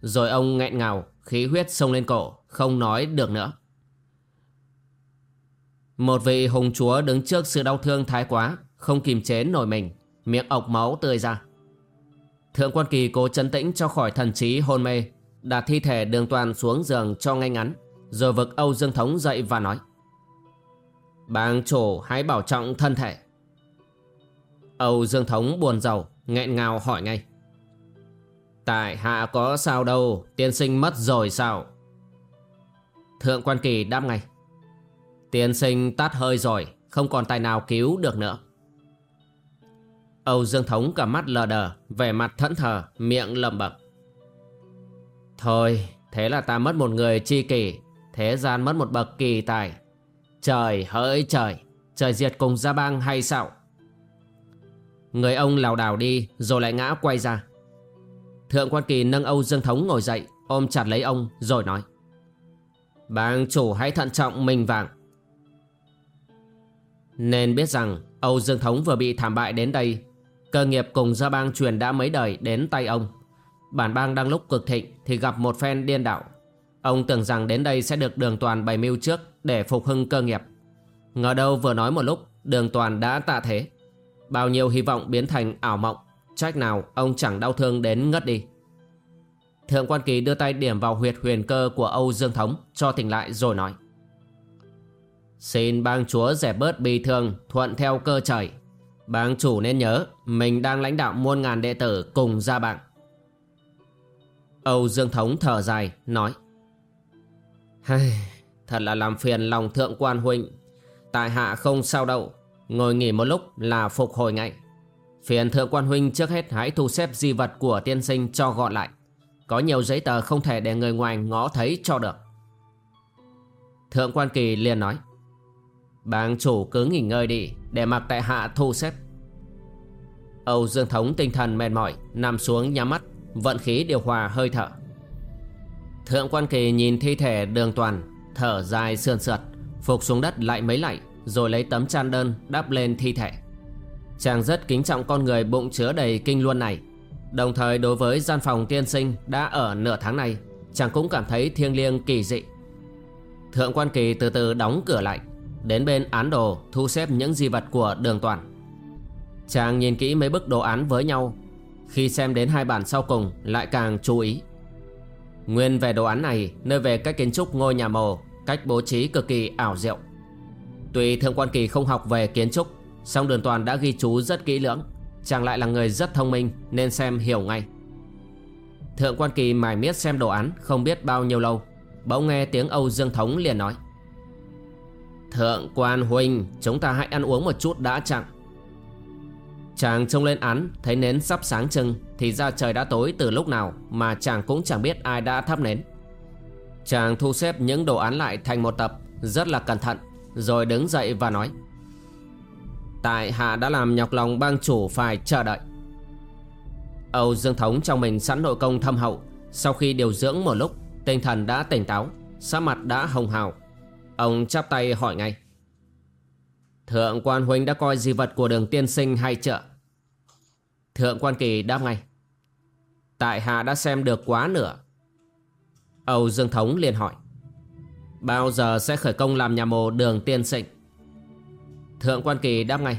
rồi ông nghẹn ngào, khí huyết sông lên cổ, không nói được nữa. Một vị hùng chúa đứng trước sự đau thương thái quá, không kìm chế nổi mình, miệng ọc máu tươi ra. Thượng quan kỳ cố chấn tĩnh cho khỏi thần trí hôn mê, đặt thi thể đường toàn xuống giường cho ngay ngắn, rồi vực Âu Dương Thống dậy và nói. Bang chủ hãy bảo trọng thân thể. Âu Dương Thống buồn rầu, nghẹn ngào hỏi ngay. Tại hạ có sao đâu, Tiên sinh mất rồi sao? Thượng quan kỳ đáp ngay. Tiên sinh tắt hơi rồi, Không còn tài nào cứu được nữa. Âu Dương Thống cả mắt lờ đờ, Vẻ mặt thẫn thờ, Miệng lẩm bẩm. Thôi, Thế là ta mất một người chi kỷ, Thế gian mất một bậc kỳ tài. Trời hỡi trời Trời diệt cùng gia bang hay sao? Người ông lảo đảo đi, Rồi lại ngã quay ra. Thượng quan kỳ nâng Âu Dương Thống ngồi dậy, Ôm chặt lấy ông, rồi nói. Bang chủ hãy thận trọng mình vàng. Nên biết rằng Âu Dương Thống vừa bị thảm bại đến đây, Cơ nghiệp cùng gia bang truyền đã mấy đời đến tay ông. Bản bang đang lúc cực thịnh Thì gặp một phen điên đạo Ông tưởng rằng đến đây sẽ được đường toàn bày mưu trước Để phục hưng cơ nghiệp. Ngờ đâu vừa nói một lúc, Đường toàn đã tạ thế. Bao nhiêu hy vọng biến thành ảo mộng. Trách nào ông chẳng đau thương đến ngất đi. Thượng quan kỳ đưa tay điểm vào huyệt huyền cơ của Âu Dương Thống Cho tỉnh lại rồi nói. Xin bang chúa rẻ bớt bi thương thuận theo cơ trời. Bang chủ nên nhớ mình đang lãnh đạo muôn ngàn đệ tử cùng ra bạn. Âu Dương Thống thở dài nói. Hay, Thật là làm phiền lòng thượng quan huynh. Tại hạ không sao đâu Ngồi nghỉ một lúc là phục hồi ngay. Phiền thượng quan huynh trước hết hãy thu xếp di vật của tiên sinh cho gọn lại. Có nhiều giấy tờ không thể để người ngoài ngó thấy cho được. Thượng quan kỳ liền nói Bang chủ cứ nghỉ ngơi đi, Để mặc tại hạ thu xếp. Âu Dương Thống tinh thần mệt mỏi, Nằm xuống nhắm mắt, Vận khí điều hòa hơi thở. Thượng quan kỳ nhìn thi thể đường toàn, Thở dài sườn sượt, Phục xuống đất lại mấy lạy, Rồi lấy tấm chăn đơn đắp lên thi thể. Chàng rất kính trọng con người bụng chứa đầy kinh luân này. Đồng thời đối với gian phòng tiên sinh đã ở nửa tháng này, Chàng cũng cảm thấy thiêng liêng kỳ dị. Thượng quan kỳ từ từ đóng cửa lại, Đến bên án đồ thu xếp những di vật của đường toàn. Chàng nhìn kỹ mấy bức đồ án với nhau, Khi xem đến hai bản sau cùng lại càng chú ý. Nguyên về đồ án này, nơi về cách kiến trúc ngôi nhà mồ Cách bố trí cực kỳ ảo diệu. Tuy Thượng Quan Kỳ không học về kiến trúc song Đường Toàn đã ghi chú rất kỹ lưỡng. Chàng lại là người rất thông minh, Nên xem hiểu ngay. Thượng Quan Kỳ mải miết xem đồ án, Không biết bao nhiêu lâu, Bỗng nghe tiếng Âu Dương Thống liền nói. Thượng Quan Huynh Chúng ta hãy ăn uống một chút đã chẳng Chàng trông lên án, Thấy nến sắp sáng trưng, Thì ra trời đã tối từ lúc nào Mà chàng cũng chẳng biết ai đã thắp nến. Chàng thu xếp những đồ án lại thành một tập, Rất là cẩn thận, Rồi đứng dậy và nói. Tại hạ đã làm nhọc lòng bang chủ phải chờ đợi. Âu Dương Thống trong mình sẵn nội công thâm hậu. Sau khi điều dưỡng một lúc, Tinh thần đã tỉnh táo, Sắc mặt đã hồng hào. Ông chắp tay hỏi ngay. Thượng quan huynh đã coi di vật của đường tiên sinh hay chợ Thượng quan kỳ đáp ngay. Tại hạ đã xem được quá nửa. Âu Dương Thống liền hỏi. Bao giờ sẽ khởi công làm nhà mồ đường tiên sinh? Thượng quan kỳ đáp ngay.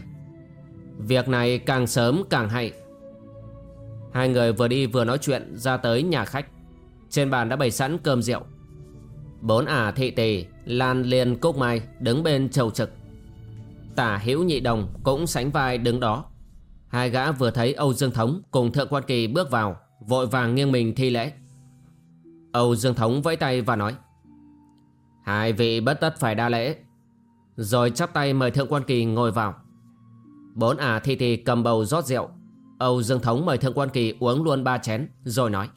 Việc này càng sớm càng hay. Hai người vừa đi vừa nói chuyện ra tới nhà khách. Trên bàn đã bày sẵn cơm rượu. Bốn ả thị tỳ, Lan Liên, Cúc Mai đứng bên chầu trực. Tả hữu nhị đồng cũng sánh vai đứng đó. Hai gã vừa thấy Âu Dương Thống cùng Thượng Quan Kỳ bước vào, Vội vàng nghiêng mình thi lễ. Âu Dương Thống vẫy tay và nói, Hai vị bất tất phải đa lễ. Rồi chắp tay mời Thượng Quan Kỳ ngồi vào. Bốn ả thi thì cầm bầu rót rượu. Âu Dương Thống mời Thượng Quan Kỳ uống luôn ba chén, Rồi nói.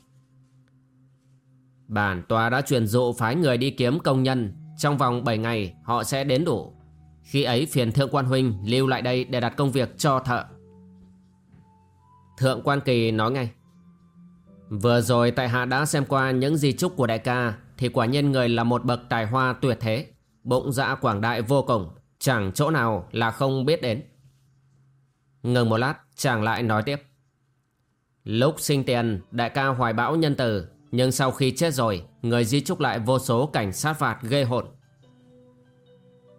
Bản tòa đã truyền dụ phái người đi kiếm công nhân. Trong vòng 7 ngày, họ sẽ đến đủ. Khi ấy, phiền Thượng Quan Huynh lưu lại đây để đặt công việc cho thợ. Thượng Quan Kỳ nói ngay. Vừa rồi tại hạ đã xem qua những di trúc của đại ca, Thì quả nhiên người là một bậc tài hoa tuyệt thế. Bụng dạ quảng đại vô cùng, Chẳng chỗ nào là không biết đến. Ngừng một lát, chàng lại nói tiếp. Lúc sinh tiền, đại ca hoài bão nhân từ, Nhưng sau khi chết rồi, Người di trúc lại vô số cảnh sát phạt ghê hồn.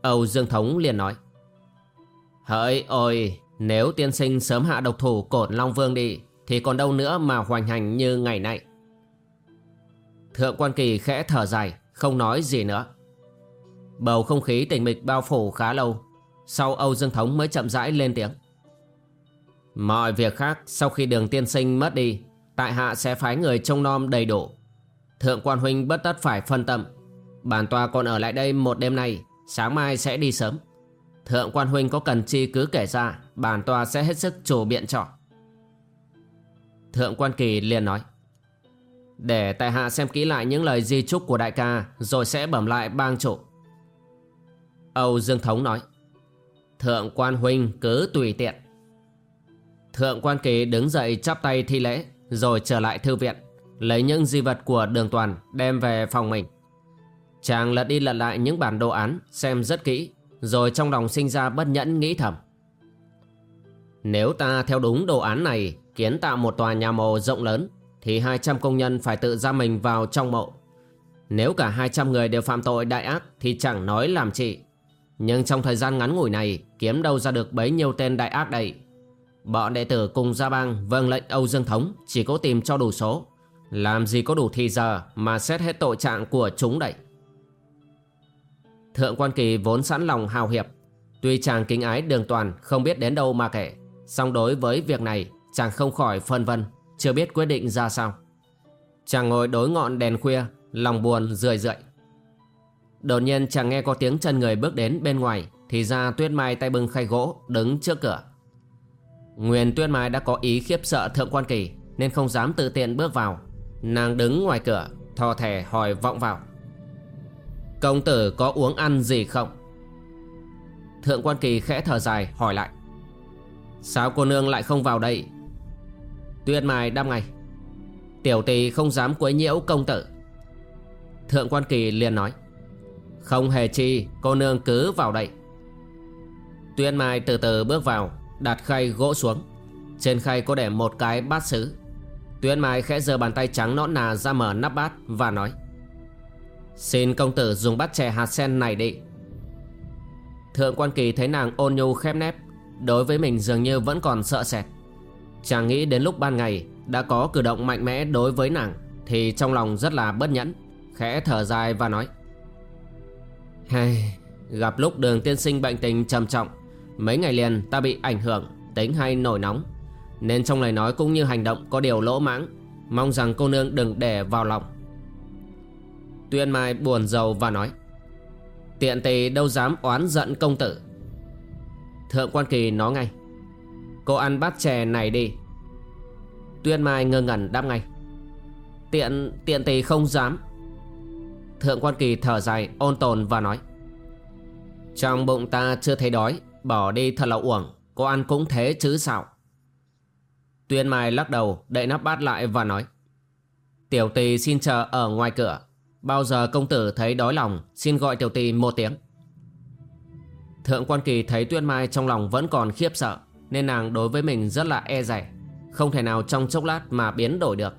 Âu Dương Thống liền nói, Hỡi, ôi, Nếu tiên sinh sớm hạ độc thủ cổn Long Vương đi, Thì còn đâu nữa mà hoành hành như ngày nay. Thượng quan kỳ khẽ thở dài, Không nói gì nữa. Bầu không khí tỉnh mịch bao phủ khá lâu. Sau Âu Dương Thống mới chậm rãi lên tiếng. Mọi việc khác sau khi đường tiên sinh mất đi, Tại hạ sẽ phái người trông nom đầy đủ. Thượng quan huynh bất tất phải phân tâm. Bản tòa còn ở lại đây một đêm nay, Sáng mai sẽ đi sớm. Thượng quan huynh có cần chi cứ kể ra, Bản tòa sẽ hết sức chủ biện cho. Thượng quan kỳ liền nói. Để tại hạ xem kỹ lại những lời di chúc của đại ca, Rồi sẽ bẩm lại bang chủ. Âu Dương Thống nói, Thượng quan huynh cứ tùy tiện. Thượng quan kỳ đứng dậy chắp tay thi lễ, Rồi trở lại thư viện, Lấy những di vật của đường toàn Đem về phòng mình. Chàng lật đi lật lại những bản đồ án, Xem rất kỹ, Rồi trong lòng sinh ra bất nhẫn nghĩ thầm. Nếu ta theo đúng đồ án này, Kiến tạo một tòa nhà mồ rộng lớn, Thì 200 công nhân phải tự ra mình vào trong mộ. Nếu cả 200 người đều phạm tội đại ác, Thì chẳng nói làm chi. Nhưng trong thời gian ngắn ngủi này, Kiếm đâu ra được bấy nhiêu tên đại ác đây? Bọn đệ tử cùng gia bang vâng lệnh Âu Dương Thống, chỉ có tìm cho đủ số. Làm gì có đủ thì giờ mà xét hết tội trạng của chúng đẩy. Thượng quan kỳ vốn sẵn lòng hào hiệp. Tuy chàng kính ái đường toàn, không biết đến đâu mà kể. Song đối với việc này, chàng không khỏi phân vân, Chưa biết quyết định ra sao. Chàng ngồi đối ngọn đèn khuya, Lòng buồn, rười rượi. Đột nhiên chàng nghe có tiếng chân người bước đến bên ngoài, Thì ra tuyết mai tay bưng khay gỗ, Đứng trước cửa. Nguyên tuyết mai đã có ý khiếp sợ thượng quan kỳ, Nên không dám tự tiện bước vào. Nàng đứng ngoài cửa, Thò thẻ hỏi vọng vào. Công tử có uống ăn gì không? Thượng quan kỳ khẽ thở dài, hỏi lại. Sao cô nương lại không vào đây? Tuyết mai đáp ngay. Tiểu tỳ không dám quấy nhiễu công tử. Thượng quan kỳ liền nói. Không hề chi, Cô nương cứ vào đây. Tuyên Mai từ từ bước vào, Đặt khay gỗ xuống. Trên khay có để một cái bát sứ. Tuyên Mai khẽ giơ bàn tay trắng nõn nà ra mở nắp bát Và nói, Xin công tử dùng bát chè hạt sen này đi. Thượng quan kỳ thấy nàng ôn nhu khép nép, Đối với mình dường như vẫn còn sợ sệt. Chàng nghĩ đến lúc ban ngày Đã có cử động mạnh mẽ đối với nàng Thì trong lòng rất là bất nhẫn, Khẽ thở dài và nói hay, Gặp lúc đường tiên sinh bệnh tình trầm trọng Mấy ngày liền ta bị ảnh hưởng Tính hay nổi nóng. Nên trong lời nói cũng như hành động có điều lỗ mãng Mong rằng cô nương đừng để vào lòng. Tuyên Mai buồn rầu và nói Tiện tì đâu dám oán giận công tử. Thượng quan kỳ nói ngay Cô ăn bát chè này đi. Tuyên Mai ngơ ngẩn đáp ngay Tiện tiện tì không dám. Thượng quan kỳ thở dài, ôn tồn và nói. Trong bụng ta chưa thấy đói, Bỏ đi thật là uổng, Cô ăn cũng thế chứ sao? Tuyên Mai lắc đầu, đậy nắp bát lại và nói. Tiểu tỳ xin chờ ở ngoài cửa. Bao giờ công tử thấy đói lòng, Xin gọi tiểu tỳ một tiếng. Thượng quan kỳ thấy Tuyên Mai trong lòng vẫn còn khiếp sợ, Nên nàng đối với mình rất là e rẻ Không thể nào trong chốc lát mà biến đổi được.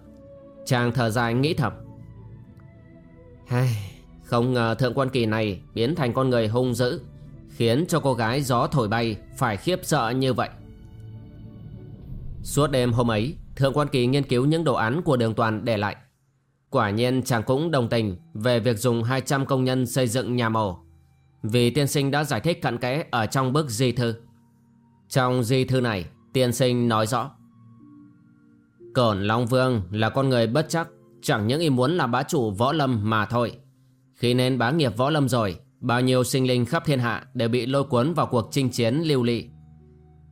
Chàng thở dài nghĩ thầm. Không ngờ thượng quan kỳ này biến thành con người hung dữ, Khiến cho cô gái gió thổi bay phải khiếp sợ như vậy. Suốt đêm hôm ấy, Thượng quan kỳ nghiên cứu những đồ án của đường toàn để lại. Quả nhiên chàng cũng đồng tình về việc dùng 200 công nhân xây dựng nhà mồ, Vì tiên sinh đã giải thích cặn kẽ ở trong bức di thư. Trong di thư này, tiên sinh nói rõ, Cổn Long Vương là con người bất chắc Chẳng những ý muốn là bá chủ võ lâm mà thôi Khi nên bá nghiệp võ lâm rồi Bao nhiêu sinh linh khắp thiên hạ đều bị lôi cuốn vào cuộc chinh chiến lưu lị.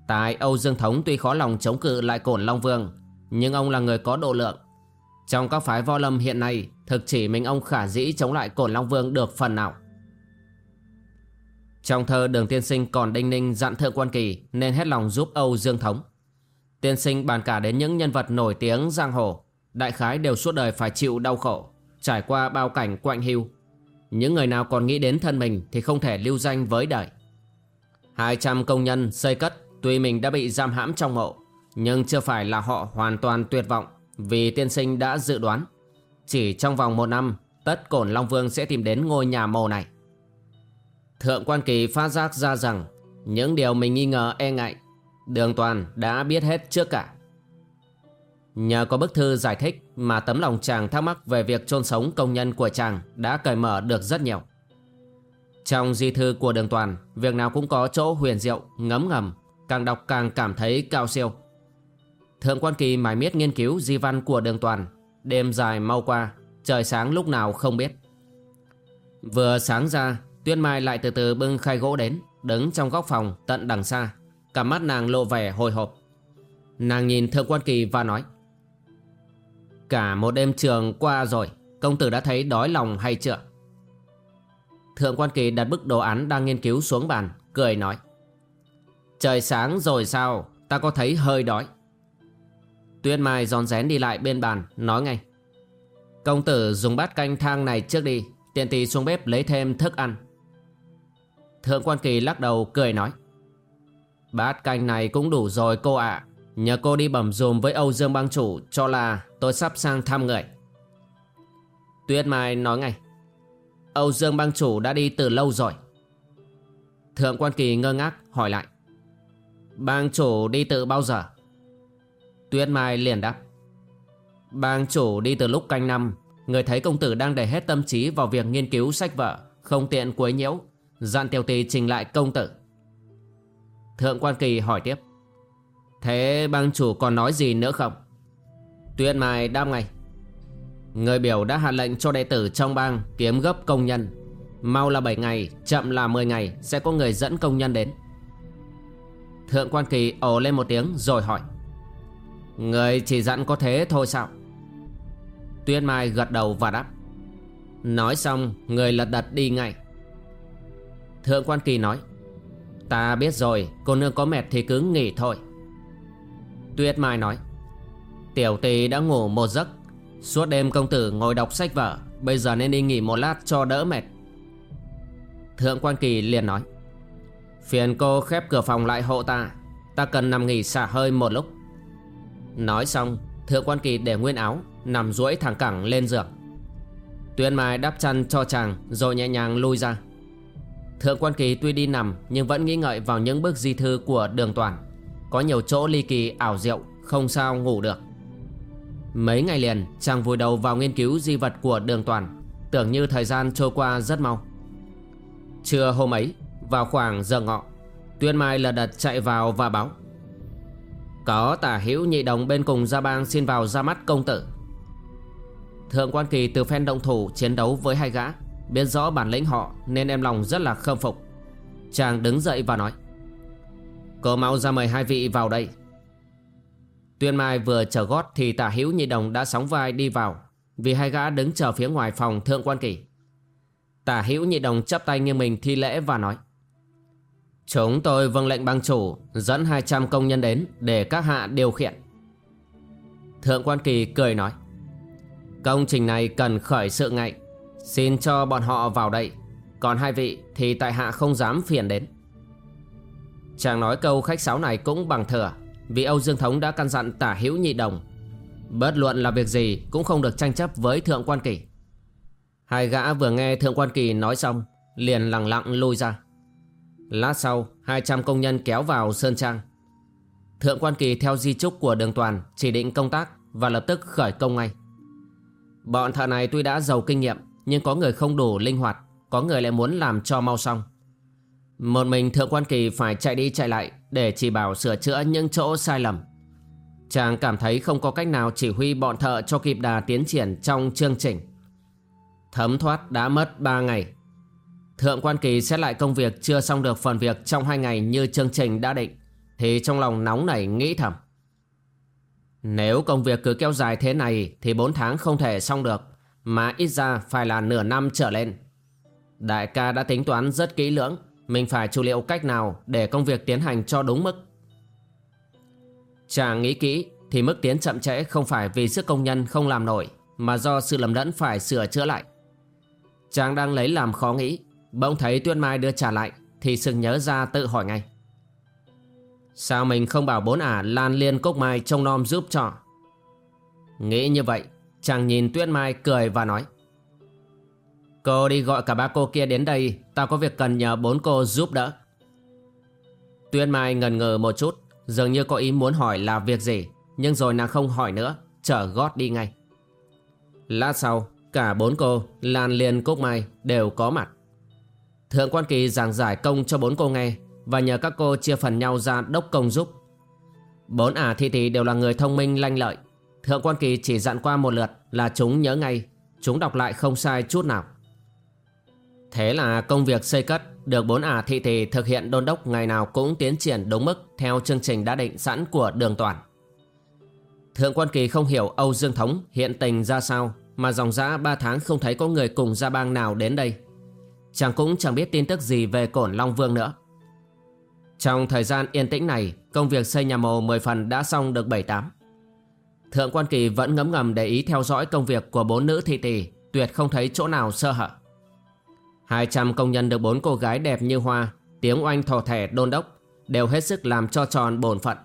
Tại Âu Dương Thống tuy khó lòng chống cự lại cổn Long Vương, nhưng ông là người có độ lượng. Trong các phái võ lâm hiện nay, thực chỉ mình ông khả dĩ chống lại cổn Long Vương được phần nào. Trong thơ đường tiên sinh còn đinh ninh dặn thượng quan kỳ nên hết lòng giúp Âu Dương Thống. Tiên sinh bàn cả đến những nhân vật nổi tiếng giang hồ, đại khái đều suốt đời phải chịu đau khổ, trải qua bao cảnh quạnh hiu. những người nào còn nghĩ đến thân mình thì không thể lưu danh với đời. 200 công nhân xây cất tuy mình đã bị giam hãm trong mộ Nhưng chưa phải là họ hoàn toàn tuyệt vọng Vì tiên sinh đã dự đoán. Chỉ trong vòng một năm Tất Cổn Long Vương sẽ tìm đến ngôi nhà mồ này. Thượng quan kỳ phát giác ra rằng Những điều mình nghi ngờ e ngại Đường toàn đã biết hết trước cả. Nhờ có bức thư giải thích mà tấm lòng chàng thắc mắc về việc chôn sống công nhân của chàng đã cởi mở được rất nhiều. Trong di thư của đường toàn, việc nào cũng có chỗ huyền diệu, ngấm ngầm, càng đọc càng cảm thấy cao siêu. Thượng quan kỳ mải miết nghiên cứu di văn của đường toàn, đêm dài mau qua, trời sáng lúc nào không biết. Vừa sáng ra, Tuyên Mai lại từ từ bưng khay gỗ đến, đứng trong góc phòng tận đằng xa, cả mắt nàng lộ vẻ hồi hộp. Nàng nhìn Thượng quan kỳ và nói Cả một đêm trường qua rồi, Công tử đã thấy đói lòng hay chưa? Thượng quan kỳ đặt bức đồ án đang nghiên cứu xuống bàn, Cười nói, Trời sáng rồi sao? Ta có thấy hơi đói. Tuyên Mai giòn rén đi lại bên bàn, Nói ngay, Công tử dùng bát canh thang này trước đi, Tiện tì xuống bếp lấy thêm thức ăn. Thượng quan kỳ lắc đầu, cười nói, Bát canh này cũng đủ rồi cô ạ. Nhờ cô đi bẩm dùm với Âu Dương bang chủ Cho là tôi sắp sang thăm người. Tuyết Mai nói ngay, Âu Dương bang chủ đã đi từ lâu rồi. Thượng quan kỳ ngơ ngác hỏi lại, Bang chủ đi từ bao giờ? Tuyết Mai liền đáp, Bang chủ đi từ lúc canh năm, Người thấy công tử đang để hết tâm trí vào việc nghiên cứu sách vở, Không tiện quấy nhiễu, Dặn tiểu tỳ trình lại công tử. Thượng quan kỳ hỏi tiếp Thế bang chủ còn nói gì nữa không? Tuyết Mai đáp ngay. Người biểu đã hạ lệnh cho đệ tử trong bang kiếm gấp công nhân. Mau là 7 ngày, chậm là 10 ngày sẽ có người dẫn công nhân đến. Thượng quan kỳ ồ lên một tiếng rồi hỏi. Người chỉ dặn có thế thôi sao? Tuyết Mai gật đầu và đáp. Nói xong người lật đật đi ngay. Thượng quan kỳ nói. Ta biết rồi Cô nương có mệt thì cứ nghỉ thôi. Tuyết Mai nói. Tiểu tỳ đã ngủ một giấc. Suốt đêm công tử ngồi đọc sách vở, Bây giờ nên đi nghỉ một lát cho đỡ mệt. Thượng quan kỳ liền nói. Phiền cô khép cửa phòng lại hộ ta. Ta cần nằm nghỉ xả hơi một lúc. Nói xong, Thượng quan kỳ để nguyên áo, Nằm duỗi thẳng cẳng lên giường. Tuyên Mai đắp chăn cho chàng Rồi nhẹ nhàng lui ra. Thượng quan kỳ tuy đi nằm Nhưng vẫn nghĩ ngợi vào những bức di thư của đường toàn. Có nhiều chỗ ly kỳ, ảo diệu, Không sao ngủ được. Mấy ngày liền, chàng vùi đầu vào nghiên cứu di vật của đường toàn, Tưởng như thời gian trôi qua rất mau. Trưa hôm ấy, Vào khoảng giờ ngọ, Tuyên Mai lật đật chạy vào và báo. Có tả hữu nhị đồng bên cùng gia bang xin vào ra mắt công tử. Thượng quan kỳ từ phen động thủ chiến đấu với hai gã, Biết rõ bản lĩnh họ nên em lòng rất là khâm phục. Chàng đứng dậy và nói. Cô mau ra mời hai vị vào đây. Tuyên Mai vừa chờ gót thì tả hữu nhị đồng đã sóng vai đi vào, Vì hai gã đứng chờ phía ngoài phòng thượng quan kỳ. Tả hữu nhị đồng chấp tay nghiêng mình thi lễ và nói, Chúng tôi vâng lệnh bang chủ dẫn 200 công nhân đến để các hạ điều khiển. Thượng quan kỳ cười nói, Công trình này cần khởi sự ngay. Xin cho bọn họ vào đây. Còn hai vị thì tại hạ không dám phiền đến. Chàng nói câu khách sáo này cũng bằng thừa Vì Âu Dương Thống đã căn dặn tả hữu nhị đồng. Bất luận là việc gì cũng không được tranh chấp với Thượng Quan Kỳ. Hai gã vừa nghe Thượng Quan Kỳ nói xong, Liền lặng lặng lui ra. Lát sau 200 công nhân kéo vào Sơn Trang. Thượng Quan Kỳ theo di trúc của đường toàn, Chỉ định công tác Và lập tức khởi công ngay. Bọn thợ này tuy đã giàu kinh nghiệm, Nhưng có người không đủ linh hoạt, Có người lại muốn làm cho mau xong. Một mình Thượng Quan Kỳ phải chạy đi chạy lại Để chỉ bảo sửa chữa những chỗ sai lầm. Chàng cảm thấy không có cách nào chỉ huy bọn thợ cho kịp đà tiến triển trong chương trình. Thấm thoát đã mất 3 ngày. Thượng quan kỳ xét lại công việc chưa xong được phần việc trong hai ngày như chương trình đã định, Thì trong lòng nóng nảy nghĩ thầm. Nếu công việc cứ kéo dài thế này thì 4 tháng không thể xong được, Mà ít ra phải là nửa năm trở lên. Đại ca đã tính toán rất kỹ lưỡng. Mình phải chủ liệu cách nào để công việc tiến hành cho đúng mức? Chàng nghĩ kỹ, thì mức tiến chậm trễ không phải vì sức công nhân không làm nổi, Mà do sự lầm lẫn phải sửa chữa lại. Chàng đang lấy làm khó nghĩ, Bỗng thấy Tuyên Mai đưa trả lại, Thì sừng nhớ ra tự hỏi ngay. Sao mình không bảo bốn ả à, Lan Liên Cốc Mai trông nom giúp cho? Nghĩ như vậy, Chàng nhìn Tuyết Mai cười và nói. Cô đi gọi cả ba cô kia đến đây, Tao có việc cần nhờ bốn cô giúp đỡ. Tuyết Mai ngần ngừ một chút, Dường như có ý muốn hỏi là việc gì, Nhưng rồi nàng không hỏi nữa, Chở gót đi ngay. Lát sau, Cả bốn cô, Lan Liên, Cúc Mai đều có mặt. Thượng quan kỳ giảng giải công cho bốn cô nghe, Và nhờ các cô chia phần nhau ra đốc công giúp. Bốn ả thi thì đều là người thông minh, lanh lợi. Thượng quan kỳ chỉ dặn qua một lượt là chúng nhớ ngay, Chúng đọc lại không sai chút nào. Thế là công việc xây cất được bốn ả thị thì thực hiện đôn đốc ngày nào cũng tiến triển đúng mức theo chương trình đã định sẵn của đường toàn. Thượng quan kỳ không hiểu Âu Dương Thống hiện tình ra sao, mà dòng dã ba tháng không thấy có người cùng gia bang nào đến đây. Chàng cũng chẳng biết tin tức gì về cổn Long Vương nữa Trong thời gian yên tĩnh này, Công việc xây nhà mồ 10 phần đã xong được 7-8 Thượng quan kỳ vẫn ngấm ngầm để ý theo dõi công việc của bốn nữ thị tỷ Tuyệt không thấy chỗ nào sơ hở 200 công nhân được bốn cô gái đẹp như hoa Tiếng oanh thò thẻ đôn đốc Đều hết sức làm cho tròn bổn phận.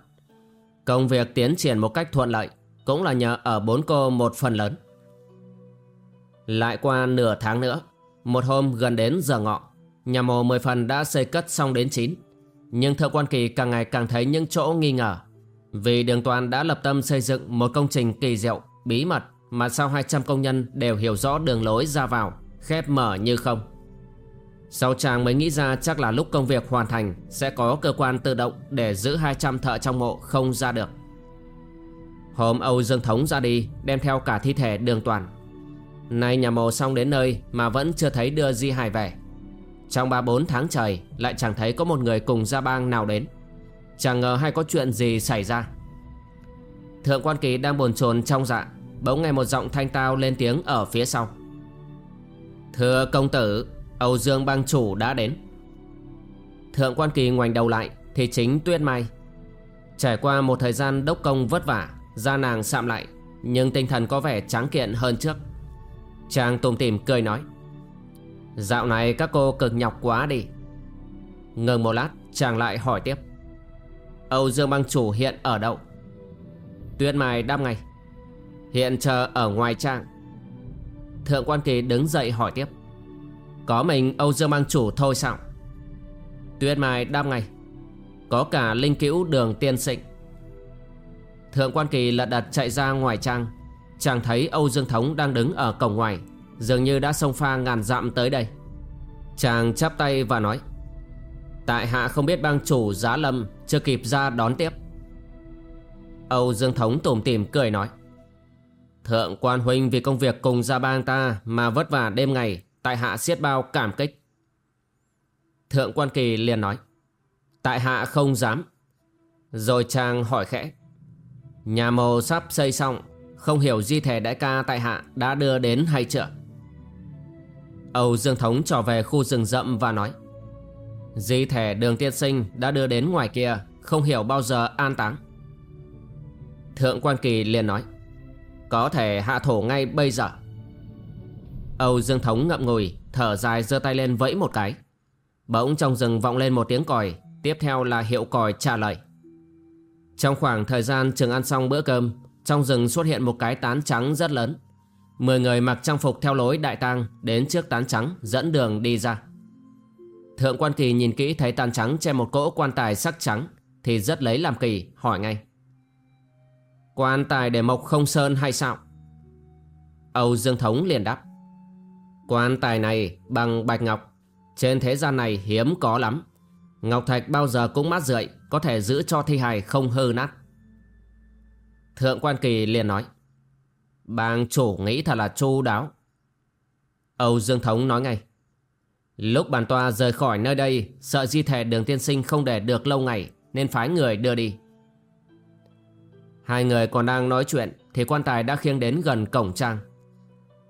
Công việc tiến triển một cách thuận lợi Cũng là nhờ ở bốn cô một phần lớn. Lại qua nửa tháng nữa một hôm gần đến giờ ngọ Nhà mồ mười phần đã xây cất xong đến chín. Nhưng thợ quan kỳ càng ngày càng thấy những chỗ nghi ngờ Vì đường toàn đã lập tâm xây dựng một công trình kỳ diệu, bí mật Mà sau 200 công nhân đều hiểu rõ đường lối ra vào Khép mở như không. Sau chàng mới nghĩ ra chắc là lúc công việc hoàn thành Sẽ có cơ quan tự động để giữ 200 thợ trong mộ không ra được. Hôm Âu Dương Thống ra đi, Đem theo cả thi thể đường toàn. Nay nhà mồ xong đến nơi Mà vẫn chưa thấy đưa Di Hải về. Trong 3-4 tháng trời, Lại chẳng thấy có một người cùng gia bang nào đến. Chẳng ngờ hay có chuyện gì xảy ra. Thượng quan kỳ đang bồn chồn trong dạ Bỗng nghe một giọng thanh tao lên tiếng ở phía sau. Thưa công tử Âu Dương bang chủ đã đến. Thượng quan kỳ ngoảnh đầu lại Thì chính Tuyết Mai. Trải qua một thời gian đốc công vất vả, Da nàng sạm lại, Nhưng tinh thần có vẻ trắng kiện hơn trước. Chàng tùm tìm cười nói, Dạo này các cô cực nhọc quá đi. Ngừng một lát, chàng lại hỏi tiếp, Âu Dương bang chủ hiện ở đâu? Tuyết Mai đáp ngay, Hiện chờ ở ngoài trang. Thượng quan kỳ đứng dậy hỏi tiếp có mình Âu Dương bang chủ thôi sao? Tuyết Mai đáp ngay. Có cả linh cữu đường tiên sinh Thượng quan kỳ lật đặt chạy ra ngoài trang. Chàng thấy Âu Dương Thống đang đứng ở cổng ngoài, Dường như đã xông pha ngàn dặm tới đây. Chàng chắp tay và nói, Tại hạ không biết bang chủ giá lâm Chưa kịp ra đón tiếp. Âu Dương Thống tủm tỉm cười nói, Thượng quan huynh vì công việc cùng gia bang ta Mà vất vả đêm ngày Tại hạ siết bao cảm kích. Thượng quan kỳ liền nói, Tại hạ không dám. Rồi chàng hỏi khẽ, Nhà mồ sắp xây xong, Không hiểu di thể đại ca tại hạ đã đưa đến hay chưa? Âu Dương Thống trở về khu rừng rậm và nói, Di thể đường tiên sinh đã đưa đến ngoài kia, Không hiểu bao giờ an táng. Thượng quan kỳ liền nói, Có thể hạ thổ ngay bây giờ. Âu Dương Thống ngậm ngùi, Thở dài giơ tay lên vẫy một cái. Bỗng trong rừng vọng lên một tiếng còi, Tiếp theo là hiệu còi trả lời. Trong khoảng thời gian trường ăn xong bữa cơm, Trong rừng xuất hiện một cái tán trắng rất lớn. Mười người mặc trang phục theo lối đại tang Đến trước tán trắng, dẫn đường đi ra. Thượng quan kỳ nhìn kỹ thấy tán trắng che một cỗ quan tài sắc trắng, Thì rất lấy làm kỳ, hỏi ngay. Quan tài để mộc không sơn hay sao? Âu Dương Thống liền đáp. Quan tài này bằng bạch ngọc. Trên thế gian này hiếm có lắm. Ngọc thạch bao giờ cũng mát rượi, Có thể giữ cho thi hài không hư nát. Thượng quan kỳ liền nói Bang chủ nghĩ thật là chu đáo. Âu Dương Thống nói ngay, Lúc bàn tòa rời khỏi nơi đây, Sợ di thể đường tiên sinh không để được lâu ngày, Nên phái người đưa đi. Hai người còn đang nói chuyện Thì quan tài đã khiêng đến gần cổng trang.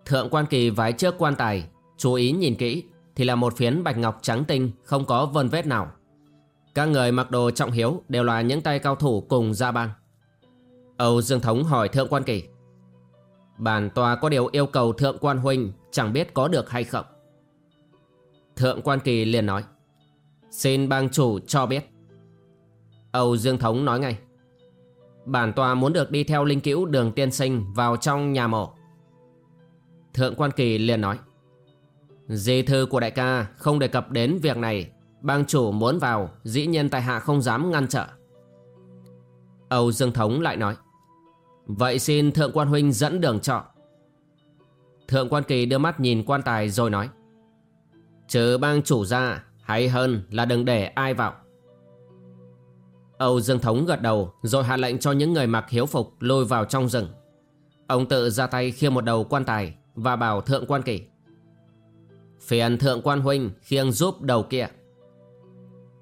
Thượng quan kỳ vái trước quan tài, Chú ý nhìn kỹ, Thì là một phiến bạch ngọc trắng tinh, Không có vân vết nào. Các người mặc đồ trọng hiếu Đều là những tay cao thủ cùng gia bang Âu Dương Thống hỏi Thượng quan kỳ, Bản tòa có điều yêu cầu Thượng quan huynh Chẳng biết có được hay không? Thượng quan kỳ liền nói, Xin bang chủ cho biết. Âu Dương Thống nói ngay, Bản tòa muốn được đi theo linh cữu đường tiên sinh vào trong nhà mộ. Thượng quan kỳ liền nói, Di thư của đại ca không đề cập đến việc này. Bang chủ muốn vào, Dĩ nhiên tại hạ không dám ngăn trở. Âu Dương Thống lại nói, Vậy xin Thượng quan huynh dẫn đường cho Thượng quan kỳ đưa mắt nhìn quan tài rồi nói, Trừ bang chủ ra, Hay hơn là đừng để ai vào. Âu Dương Thống gật đầu Rồi hạ lệnh cho những người mặc hiếu phục Lôi vào trong rừng. Ông tự ra tay khiêng một đầu quan tài và bảo thượng quan kỳ Phiền thượng quan huynh khiêng giúp đầu kia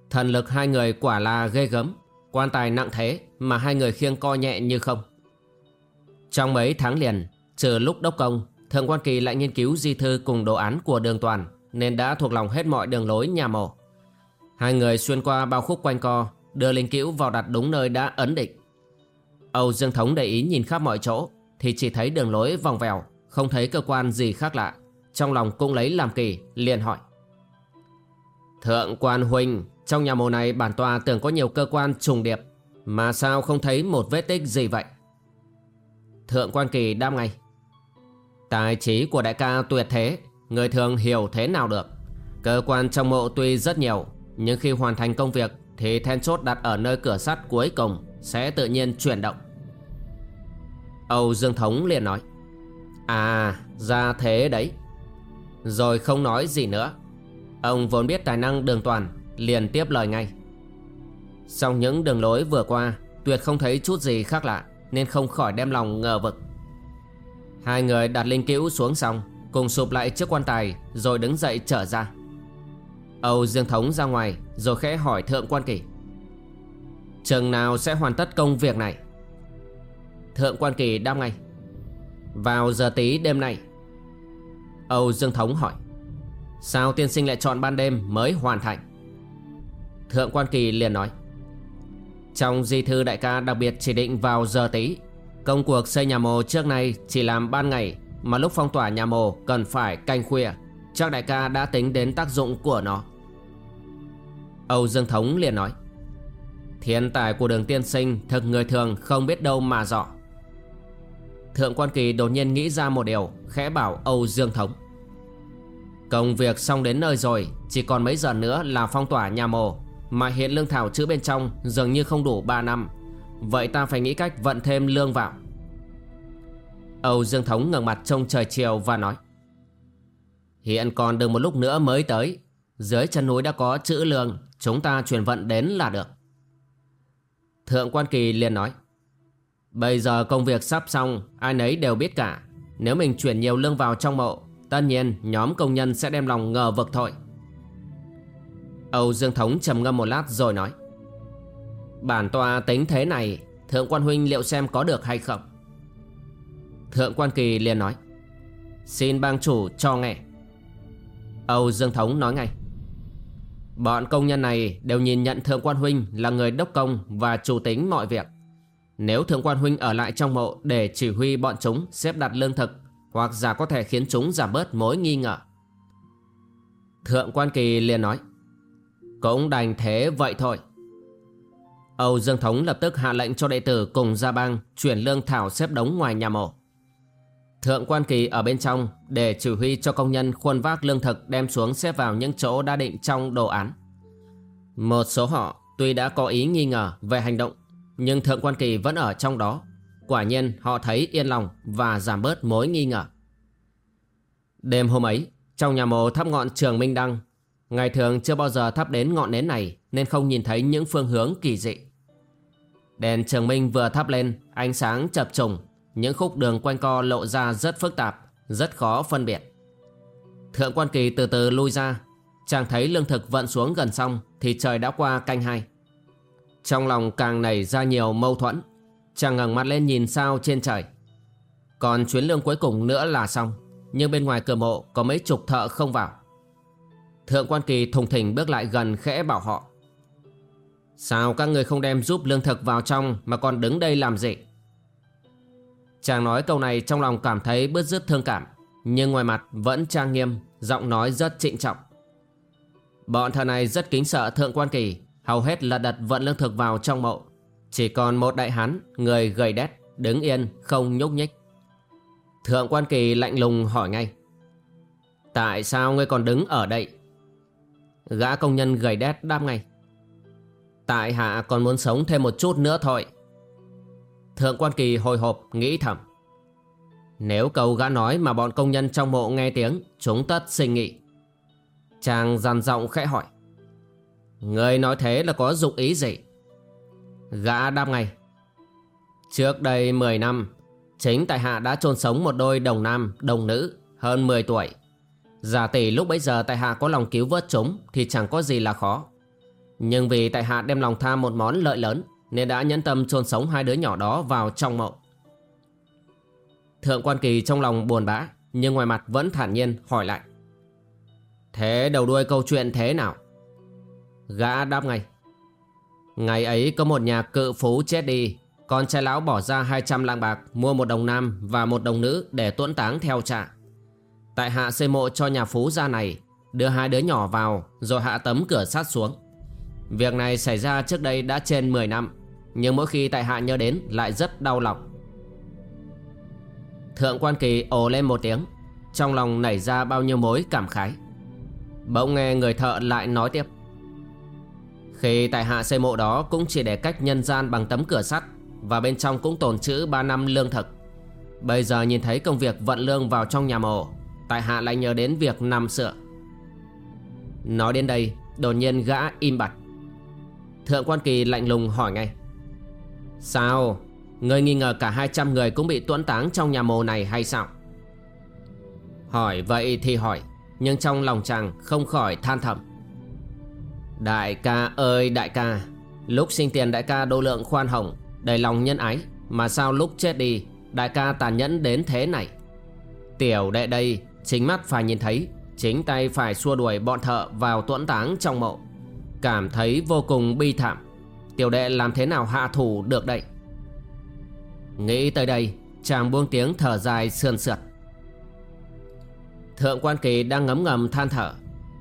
Thần lực hai người quả là ghê gớm Quan tài nặng thế Mà hai người khiêng co nhẹ như không Trong mấy tháng liền Trừ lúc đốc công Thượng quan kỳ lại nghiên cứu di thư cùng đồ án của đường toàn nên đã thuộc lòng hết mọi đường lối nhà mổ. Hai người xuyên qua bao khúc quanh co, đưa linh cữu vào đặt đúng nơi đã ấn định. Âu Dương Thống để ý nhìn khắp mọi chỗ, thì chỉ thấy đường lối vòng vèo, không thấy cơ quan gì khác lạ. Trong lòng cũng lấy làm kỳ, liền hỏi. Thượng quan huynh, trong nhà mồ này bản tòa tưởng có nhiều cơ quan trùng điệp, mà sao không thấy một vết tích gì vậy? Thượng quan kỳ đam ngay. Tài trí của đại ca tuyệt thế, Người thường hiểu thế nào được Cơ quan trong mộ tuy rất nhiều Nhưng khi hoàn thành công việc Thì then chốt đặt ở nơi cửa sắt cuối cùng Sẽ tự nhiên chuyển động Âu Dương Thống liền nói À ra thế đấy. Rồi không nói gì nữa. Ông vốn biết tài năng đường toàn, Liền tiếp lời ngay. Sau những đường lối vừa qua, Tuyệt không thấy chút gì khác lạ, Nên không khỏi đem lòng ngờ vực. Hai người đặt linh cữu xuống xong Cùng sụp lại chiếc quan tài, Rồi đứng dậy trở ra. Âu Dương Thống ra ngoài, Rồi khẽ hỏi Thượng Quan Kỳ Chừng nào sẽ hoàn tất công việc này? Thượng Quan Kỳ đáp ngay. Vào giờ tí đêm nay. Âu Dương Thống hỏi, Sao tiên sinh lại chọn ban đêm mới hoàn thành? Thượng Quan Kỳ liền nói, Trong di thư đại ca đặc biệt chỉ định vào giờ tí. Công cuộc xây nhà mồ trước nay chỉ làm ban ngày, Mà lúc phong tỏa nhà mồ cần phải canh khuya. Chắc đại ca đã tính đến tác dụng của nó. Âu Dương Thống liền nói, Thiên tài của đường tiên sinh Thực người thường không biết đâu mà rõ. Thượng quan kỳ đột nhiên nghĩ ra một điều, Khẽ bảo Âu Dương Thống. Công việc xong đến nơi rồi, Chỉ còn mấy giờ nữa là phong tỏa nhà mồ, Mà hiện lương thảo chữ bên trong Dường như không đủ 3 năm. Vậy ta phải nghĩ cách vận thêm lương vào. Âu Dương Thống ngẩng mặt trông trời chiều và nói, Hiện còn được một lúc nữa mới tới. Dưới chân núi đã có chữ lương, Chúng ta chuyển vận đến là được. Thượng quan kỳ liền nói Bây giờ công việc sắp xong, Ai nấy đều biết cả. Nếu mình chuyển nhiều lương vào trong mộ, Tất nhiên nhóm công nhân sẽ đem lòng ngờ vực thôi. Âu Dương Thống trầm ngâm một lát rồi nói, Bản tòa tính thế này, Thượng quan huynh liệu xem có được hay không? Thượng quan kỳ liền nói, Xin bang chủ cho nghe. Âu Dương Thống nói ngay, Bọn công nhân này đều nhìn nhận Thượng quan huynh là người đốc công và chủ tính mọi việc. Nếu Thượng quan huynh ở lại trong mộ để chỉ huy bọn chúng xếp đặt lương thực, Hoặc giả có thể khiến chúng giảm bớt mối nghi ngờ Thượng quan kỳ liền nói, Cũng đành thế vậy thôi Âu Dương Thống lập tức hạ lệnh cho đệ tử cùng gia bang chuyển lương thảo xếp đống ngoài nhà mộ. Thượng quan kỳ ở bên trong để chỉ huy cho công nhân khuôn vác lương thực đem xuống xếp vào những chỗ đã định trong đồ án. Một số họ tuy đã có ý nghi ngờ về hành động nhưng thượng quan kỳ vẫn ở trong đó. Quả nhiên họ thấy yên lòng và giảm bớt mối nghi ngờ. Đêm hôm ấy, trong nhà mộ thắp ngọn trường minh đăng, ngày thường chưa bao giờ thắp đến ngọn nến này nên không nhìn thấy những phương hướng kỳ dị. Đèn trường minh vừa thắp lên, ánh sáng chập trùng, những khúc đường quanh co lộ ra rất phức tạp, rất khó phân biệt. Thượng quan kỳ từ từ lui ra, chàng thấy lương thực vận xuống gần xong thì trời đã qua canh hai. Trong lòng càng nảy ra nhiều mâu thuẫn, chàng ngẩng mặt lên nhìn sao trên trời. Còn chuyến lương cuối cùng nữa là xong, nhưng bên ngoài cửa mộ có mấy chục thợ không vào. Thượng quan kỳ thùng thỉnh bước lại gần khẽ bảo họ. Sao các người không đem giúp lương thực vào trong mà còn đứng đây làm gì? Chàng nói câu này trong lòng cảm thấy bứt rứt thương cảm, nhưng ngoài mặt vẫn trang nghiêm, giọng nói rất trịnh trọng. Bọn thợ này rất kính sợ thượng quan kỳ, hầu hết là đặt vận lương thực vào trong mộ. Chỉ còn một đại hán, người gầy đét, đứng yên, không nhúc nhích. Thượng quan kỳ lạnh lùng hỏi ngay. Tại sao ngươi còn đứng ở đây? Gã công nhân gầy đét đáp ngay. Tại hạ còn muốn sống thêm một chút nữa thôi Thượng quan kỳ hồi hộp nghĩ thầm Nếu cầu gã nói mà bọn công nhân trong mộ nghe tiếng Chúng tất sinh nghị Chàng dằn giọng khẽ hỏi Người nói thế là có dụng ý gì? Gã đáp ngay, Trước đây 10 năm, Chính tại hạ đã chôn sống một đôi đồng nam, đồng nữ Hơn 10 tuổi. Giả tỷ lúc bấy giờ tại hạ có lòng cứu vớt chúng Thì chẳng có gì là khó. Nhưng vì tại hạ đem lòng tham một món lợi lớn Nên đã nhẫn tâm chôn sống hai đứa nhỏ đó vào trong mộ. Thượng quan kỳ trong lòng buồn bã, Nhưng ngoài mặt vẫn thản nhiên hỏi lại, Thế đầu đuôi câu chuyện thế nào? Gã đáp ngay. Ngày ấy có một nhà cự phú chết đi. Con trai lão bỏ ra 200 lạng bạc, Mua một đồng nam và một đồng nữ Để tuẫn táng theo trạ. Tại hạ xây mộ cho nhà phú gia này, Đưa hai đứa nhỏ vào, Rồi hạ tấm cửa sát xuống. Việc này xảy ra trước đây đã trên 10 năm, Nhưng mỗi khi tại hạ nhớ đến lại rất đau lòng. Thượng quan kỳ ồ lên một tiếng, Trong lòng nảy ra bao nhiêu mối cảm khái. Bỗng nghe người thợ lại nói tiếp. Khi tại hạ xây mộ đó cũng chỉ để cách nhân gian bằng tấm cửa sắt, Và bên trong cũng tồn trữ 3 năm lương thực. Bây giờ nhìn thấy công việc vận lương vào trong nhà mộ, Tại hạ lại nhớ đến việc nằm sửa. Nói đến đây, Đột nhiên gã im bặt. Thượng quan kỳ lạnh lùng hỏi ngay, Sao? Ngươi nghi ngờ cả 200 người cũng bị tuẫn táng trong nhà mồ này hay sao? Hỏi vậy thì hỏi, Nhưng trong lòng chàng không khỏi than thầm. Đại ca ơi, đại ca. Lúc sinh tiền đại ca đô lượng khoan hồng, Đầy lòng nhân ái, Mà sao lúc chết đi, Đại ca tàn nhẫn đến thế này? Tiểu đệ đây, Chính mắt phải nhìn thấy, Chính tay phải xua đuổi bọn thợ vào tuẫn táng trong mộ. Cảm thấy vô cùng bi thảm. Tiểu đệ làm thế nào hạ thủ được đây? Nghĩ tới đây, Chàng buông tiếng thở dài sườn sượt. Thượng quan kỳ đang ngấm ngầm than thở.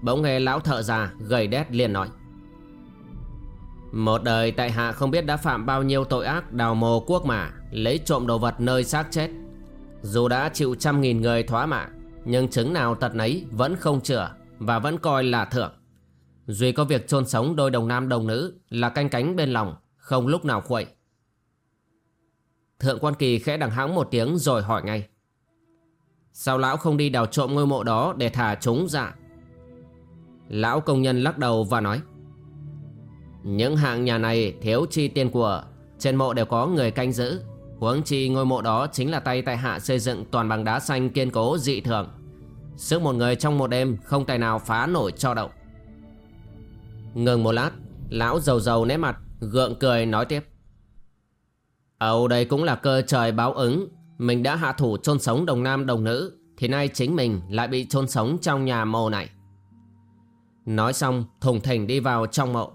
Bỗng nghe lão thợ già gầy đét liền nói. Một đời tại hạ không biết đã phạm bao nhiêu tội ác, đào mồ quốc mà, Lấy trộm đồ vật nơi xác chết. Dù đã chịu trăm nghìn người thoá mạng Nhưng chứng nào tật nấy vẫn không chữa Và vẫn coi là thượng. Duy có việc chôn sống đôi đồng nam đồng nữ Là canh cánh bên lòng, Không lúc nào khuậy. Thượng quan kỳ khẽ đằng hãng một tiếng rồi hỏi ngay. Sao lão không đi đào trộm ngôi mộ đó để thả chúng ra Lão công nhân lắc đầu và nói, Những hạng nhà này thiếu chi tiền của, Trên mộ đều có người canh giữ. Huống chi ngôi mộ đó chính là tay tại hạ xây dựng toàn bằng đá xanh kiên cố dị thường. Sức một người trong một đêm không tài nào phá nổi cho động. Ngừng một lát, Lão dầu dầu nét mặt, Gượng cười nói tiếp, Âu đây cũng là cơ trời báo ứng. Mình đã hạ thủ chôn sống đồng nam đồng nữ, Thì nay chính mình lại bị chôn sống trong nhà mồ này. Nói xong, thùng thình đi vào trong mộ.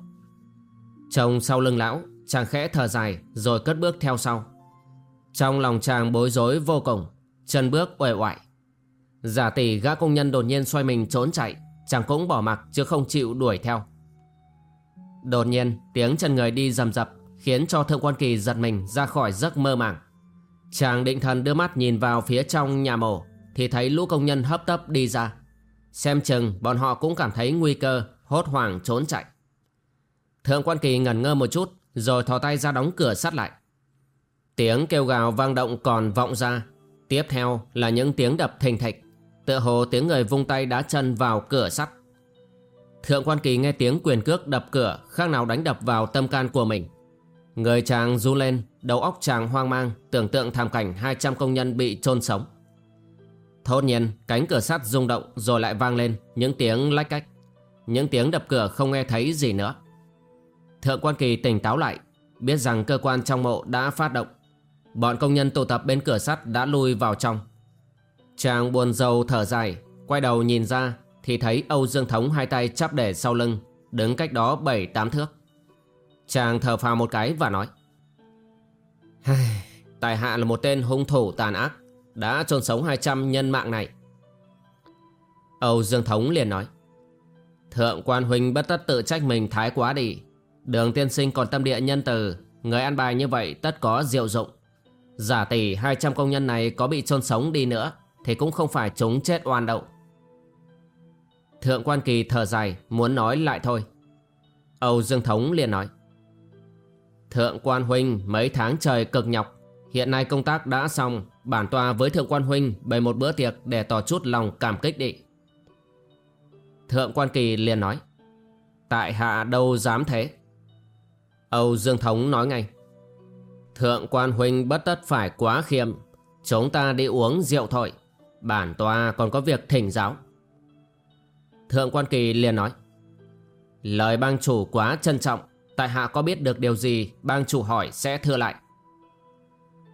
Trông sau lưng lão, Chàng khẽ thở dài, Rồi cất bước theo sau. Trong lòng chàng bối rối vô cùng, Chân bước uể oải. Giả tỷ gã công nhân đột nhiên xoay mình trốn chạy, Chàng cũng bỏ mặc chứ không chịu đuổi theo. Đột nhiên, tiếng chân người đi rầm rập Khiến cho thượng quan kỳ giật mình ra khỏi giấc mơ màng. Chàng định thần đưa mắt nhìn vào phía trong nhà mổ, Thì thấy lũ công nhân hấp tấp đi ra. Xem chừng bọn họ cũng cảm thấy nguy cơ, Hốt hoảng, trốn chạy. Thượng quan kỳ ngẩn ngơ một chút, Rồi thò tay ra đóng cửa sắt lại. Tiếng kêu gào vang động còn vọng ra. Tiếp theo là những tiếng đập thình thịch, Tựa hồ tiếng người vung tay đá chân vào cửa sắt. Thượng quan kỳ nghe tiếng quyền cước đập cửa, Khác nào đánh đập vào tâm can của mình. Người chàng run lên, Đầu óc chàng hoang mang, Tưởng tượng thảm cảnh 200 công nhân bị chôn sống. Thốt nhiên, cánh cửa sắt rung động Rồi lại vang lên, những tiếng lách cách, Những tiếng đập cửa không nghe thấy gì nữa. Thượng quan kỳ tỉnh táo lại, Biết rằng cơ quan trong mộ đã phát động. Bọn công nhân tụ tập bên cửa sắt đã lui vào trong. Chàng buồn rầu thở dài, Quay đầu nhìn ra Thì thấy Âu Dương Thống hai tay chắp để sau lưng, Đứng cách đó 7-8 thước. Chàng thở phào một cái và nói Tài hạ là một tên hung thủ tàn ác. Đã chôn sống 200 nhân mạng này. Âu Dương Thống liền nói, Thượng quan huynh bất tất tự trách mình thái quá đi. Đường tiên sinh còn tâm địa nhân từ, Người ăn bài như vậy tất có diệu dụng. Giả tỷ 200 công nhân này có bị chôn sống đi nữa, Thì cũng không phải chúng chết oan đậu Thượng quan kỳ thở dài, Muốn nói lại thôi. Âu Dương Thống liền nói, Thượng quan huynh mấy tháng trời cực nhọc, Hiện nay công tác đã xong Bản tòa với thượng quan huynh bày một bữa tiệc Để tỏ chút lòng cảm kích đi. Thượng quan kỳ liền nói, Tại hạ đâu dám thế? Âu Dương Thống nói ngay, Thượng quan huynh bất tất phải quá khiêm, Chúng ta đi uống rượu thôi, Bản tòa còn có việc thỉnh giáo. Thượng quan kỳ liền nói, Lời bang chủ quá trân trọng, Tại hạ có biết được điều gì, Bang chủ hỏi sẽ thưa lại.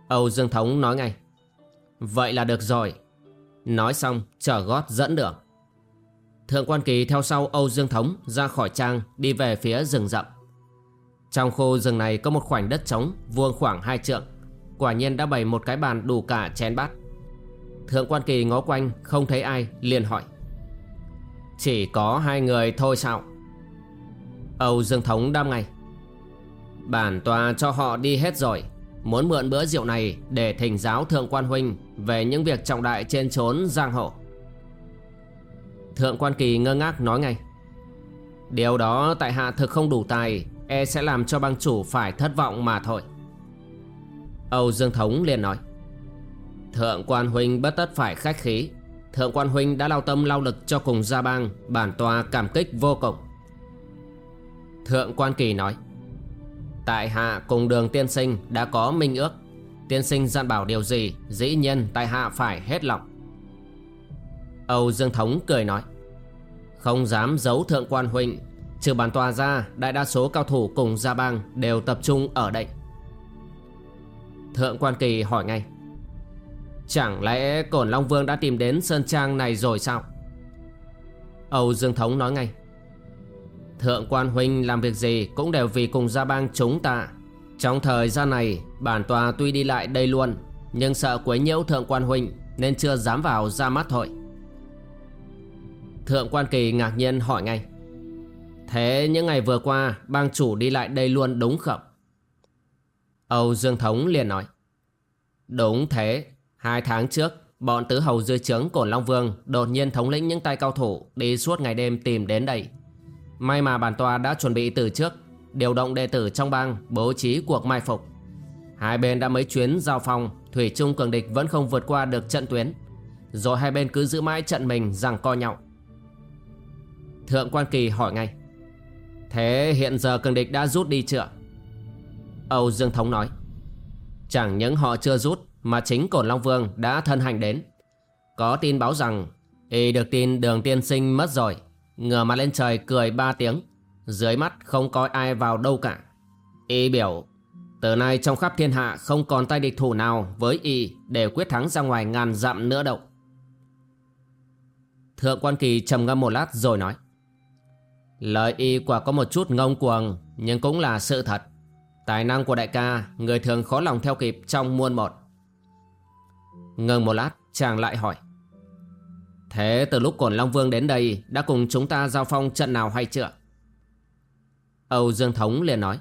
Âu Dương Thống nói ngay Vậy là được rồi Nói xong trở gót dẫn đường Thượng quan kỳ theo sau Âu Dương Thống ra khỏi trang, đi về phía rừng rậm. Trong khu rừng này có một khoảnh đất trống, vuông khoảng hai trượng. Quả nhiên đã bày một cái bàn đủ cả chén bát. Thượng quan kỳ ngó quanh, không thấy ai, liền hỏi. Chỉ có hai người thôi sao? Âu Dương Thống đam ngay Bản tòa cho họ đi hết rồi Muốn mượn bữa rượu này Để thỉnh giáo Thượng Quan Huynh Về những việc trọng đại trên trốn giang hồ. Thượng Quan Kỳ ngơ ngác nói ngay, Điều đó tại hạ thực không đủ tài E sẽ làm cho bang chủ phải thất vọng mà thôi. Âu Dương Thống liền nói, Thượng Quan Huynh bất tất phải khách khí. Thượng quan huynh đã lao tâm lao lực cho cùng gia bang Bản tòa cảm kích vô cùng. Thượng quan kỳ nói Tại hạ cùng đường tiên sinh đã có minh ước. Tiên sinh dặn bảo điều gì, Dĩ nhiên tại hạ phải hết lòng. Âu Dương Thống cười nói, Không dám giấu thượng quan huynh, Trừ bản tòa ra Đại đa số cao thủ cùng gia bang Đều tập trung ở đây. Thượng quan kỳ hỏi ngay, Chẳng lẽ Cổn Long Vương đã tìm đến Sơn Trang này rồi sao? Âu Dương Thống nói ngay Thượng quan huynh làm việc gì cũng đều vì cùng gia bang chúng ta. Trong thời gian này, bản tòa tuy đi lại đây luôn, Nhưng sợ quấy nhiễu thượng quan huynh Nên chưa dám vào ra mắt thôi. Thượng quan kỳ ngạc nhiên hỏi ngay, Thế những ngày vừa qua, bang chủ đi lại đây luôn đúng không? Âu Dương Thống liền nói, Đúng thế, Hai tháng trước, Bọn tứ hầu dưới trướng Cổn Long Vương Đột nhiên thống lĩnh những tay cao thủ Đi suốt ngày đêm tìm đến đây. May mà bản tòa đã chuẩn bị từ trước, Điều động đệ tử trong bang Bố trí cuộc mai phục. Hai bên đã mấy chuyến giao phong Thủy chung cường địch vẫn không vượt qua được trận tuyến. Rồi hai bên cứ giữ mãi trận mình rằng co nhau. Thượng quan kỳ hỏi ngay, Thế hiện giờ cường địch đã rút đi chưa? Âu Dương Thống nói, Chẳng những họ chưa rút, Mà chính Cổn Long Vương đã thân hành đến. Có tin báo rằng, Y được tin đường tiên sinh mất rồi. Ngửa mặt lên trời cười ba tiếng. Dưới mắt không có ai vào đâu cả. Y biểu, Từ nay trong khắp thiên hạ không còn tay địch thủ nào với Y Để quyết thắng ra ngoài ngàn dặm nữa đâu. Thượng quan kỳ trầm ngâm một lát rồi nói, Lời Y quả có một chút ngông cuồng, Nhưng cũng là sự thật. Tài năng của đại ca, Người thường khó lòng theo kịp trong muôn một. Ngừng một lát, chàng lại hỏi Thế từ lúc Cổn Long Vương đến đây, Đã cùng chúng ta giao phong trận nào hay chưa? Âu Dương Thống liền nói.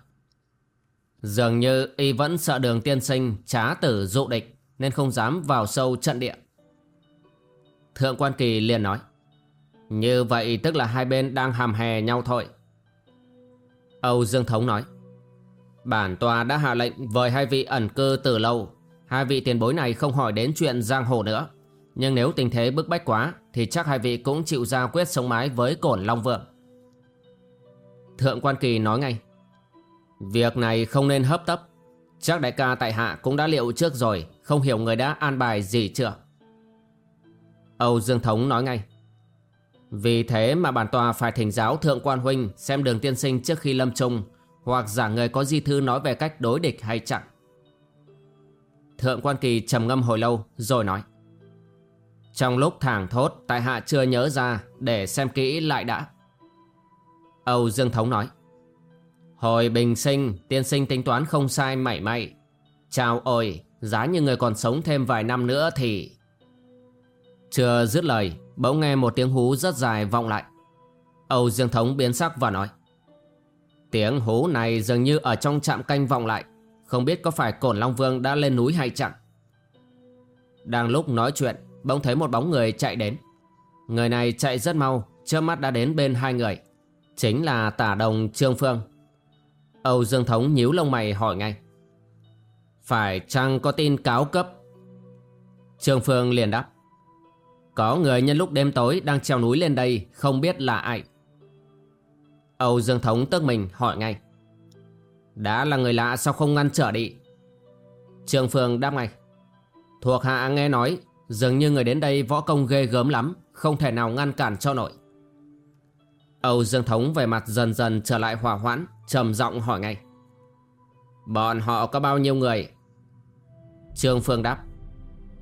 Dường như y vẫn sợ đường tiên sinh Trá tử dụ địch, Nên không dám vào sâu trận địa. Thượng quan kỳ liền nói. Như vậy tức là hai bên đang hàm hè nhau thôi. Âu Dương Thống nói. Bản tòa đã hạ lệnh với hai vị ẩn cư từ lâu. Hai vị tiền bối này không hỏi đến chuyện giang hồ nữa. Nhưng nếu tình thế bức bách quá thì chắc hai vị cũng chịu ra quyết sống mái với cổn Long Vượng. Thượng quan kỳ nói ngay, Việc này không nên hấp tấp. Chắc đại ca tại hạ cũng đã liệu trước rồi, Không hiểu người đã an bài gì chưa? Âu Dương Thống nói ngay, Vì thế mà bản tòa phải thỉnh giáo Thượng quan Huynh Xem đường tiên sinh trước khi lâm trung hoặc giả người có di thư nói về cách đối địch hay chẳng Thượng quan kỳ trầm ngâm hồi lâu rồi nói trong lúc thảng thốt, tại hạ chưa nhớ ra, để xem kỹ lại đã. Âu Dương Thống nói, Hồi bình sinh, tiên sinh tính toán không sai, mảy may. Chào ôi, giá như người còn sống thêm vài năm nữa thì. Chưa dứt lời, bỗng nghe một tiếng hú rất dài vọng lại. Âu Dương Thống biến sắc và nói, Tiếng hú này dường như ở trong trạm canh vọng lại. Không biết có phải Cổn Long Vương đã lên núi hay chẳng Đang lúc nói chuyện Bỗng thấy một bóng người chạy đến. Người này chạy rất mau, Trước mắt đã đến bên hai người. Chính là tả đồng Trương Phương. Âu Dương Thống nhíu lông mày hỏi ngay. Phải chăng có tin cáo cấp? Trương Phương liền đáp. Có người nhân lúc đêm tối đang treo núi lên đây, Không biết là ai. Âu Dương Thống tức mình hỏi ngay. Đã là người lạ sao không ngăn trở đi? Trương Phương đáp ngay. Thuộc hạ nghe nói Dường như người đến đây võ công ghê gớm lắm, Không thể nào ngăn cản cho nổi. Âu Dương Thống về mặt dần dần trở lại hòa hoãn, trầm giọng hỏi ngay. Bọn họ có bao nhiêu người? Trương Phương đáp.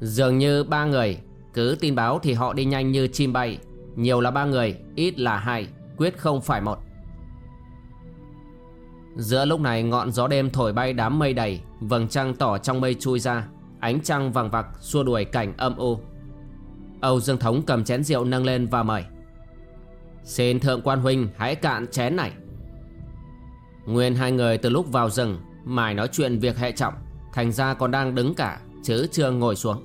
Dường như ba người. Cứ tin báo thì họ đi nhanh như chim bay. Nhiều là ba người, Ít là hai, Quyết không phải một. Giữa lúc này ngọn gió đêm thổi bay đám mây đầy, Vầng trăng tỏ trong mây chui ra. Ánh trăng vàng vặc xua đuổi cảnh âm u. Âu Dương Thống cầm chén rượu nâng lên và mời. Xin thượng quan huynh hãy cạn chén này. Nguyên hai người từ lúc vào rừng, Mải nói chuyện việc hệ trọng, Thành ra còn đang đứng cả, Chứ chưa ngồi xuống.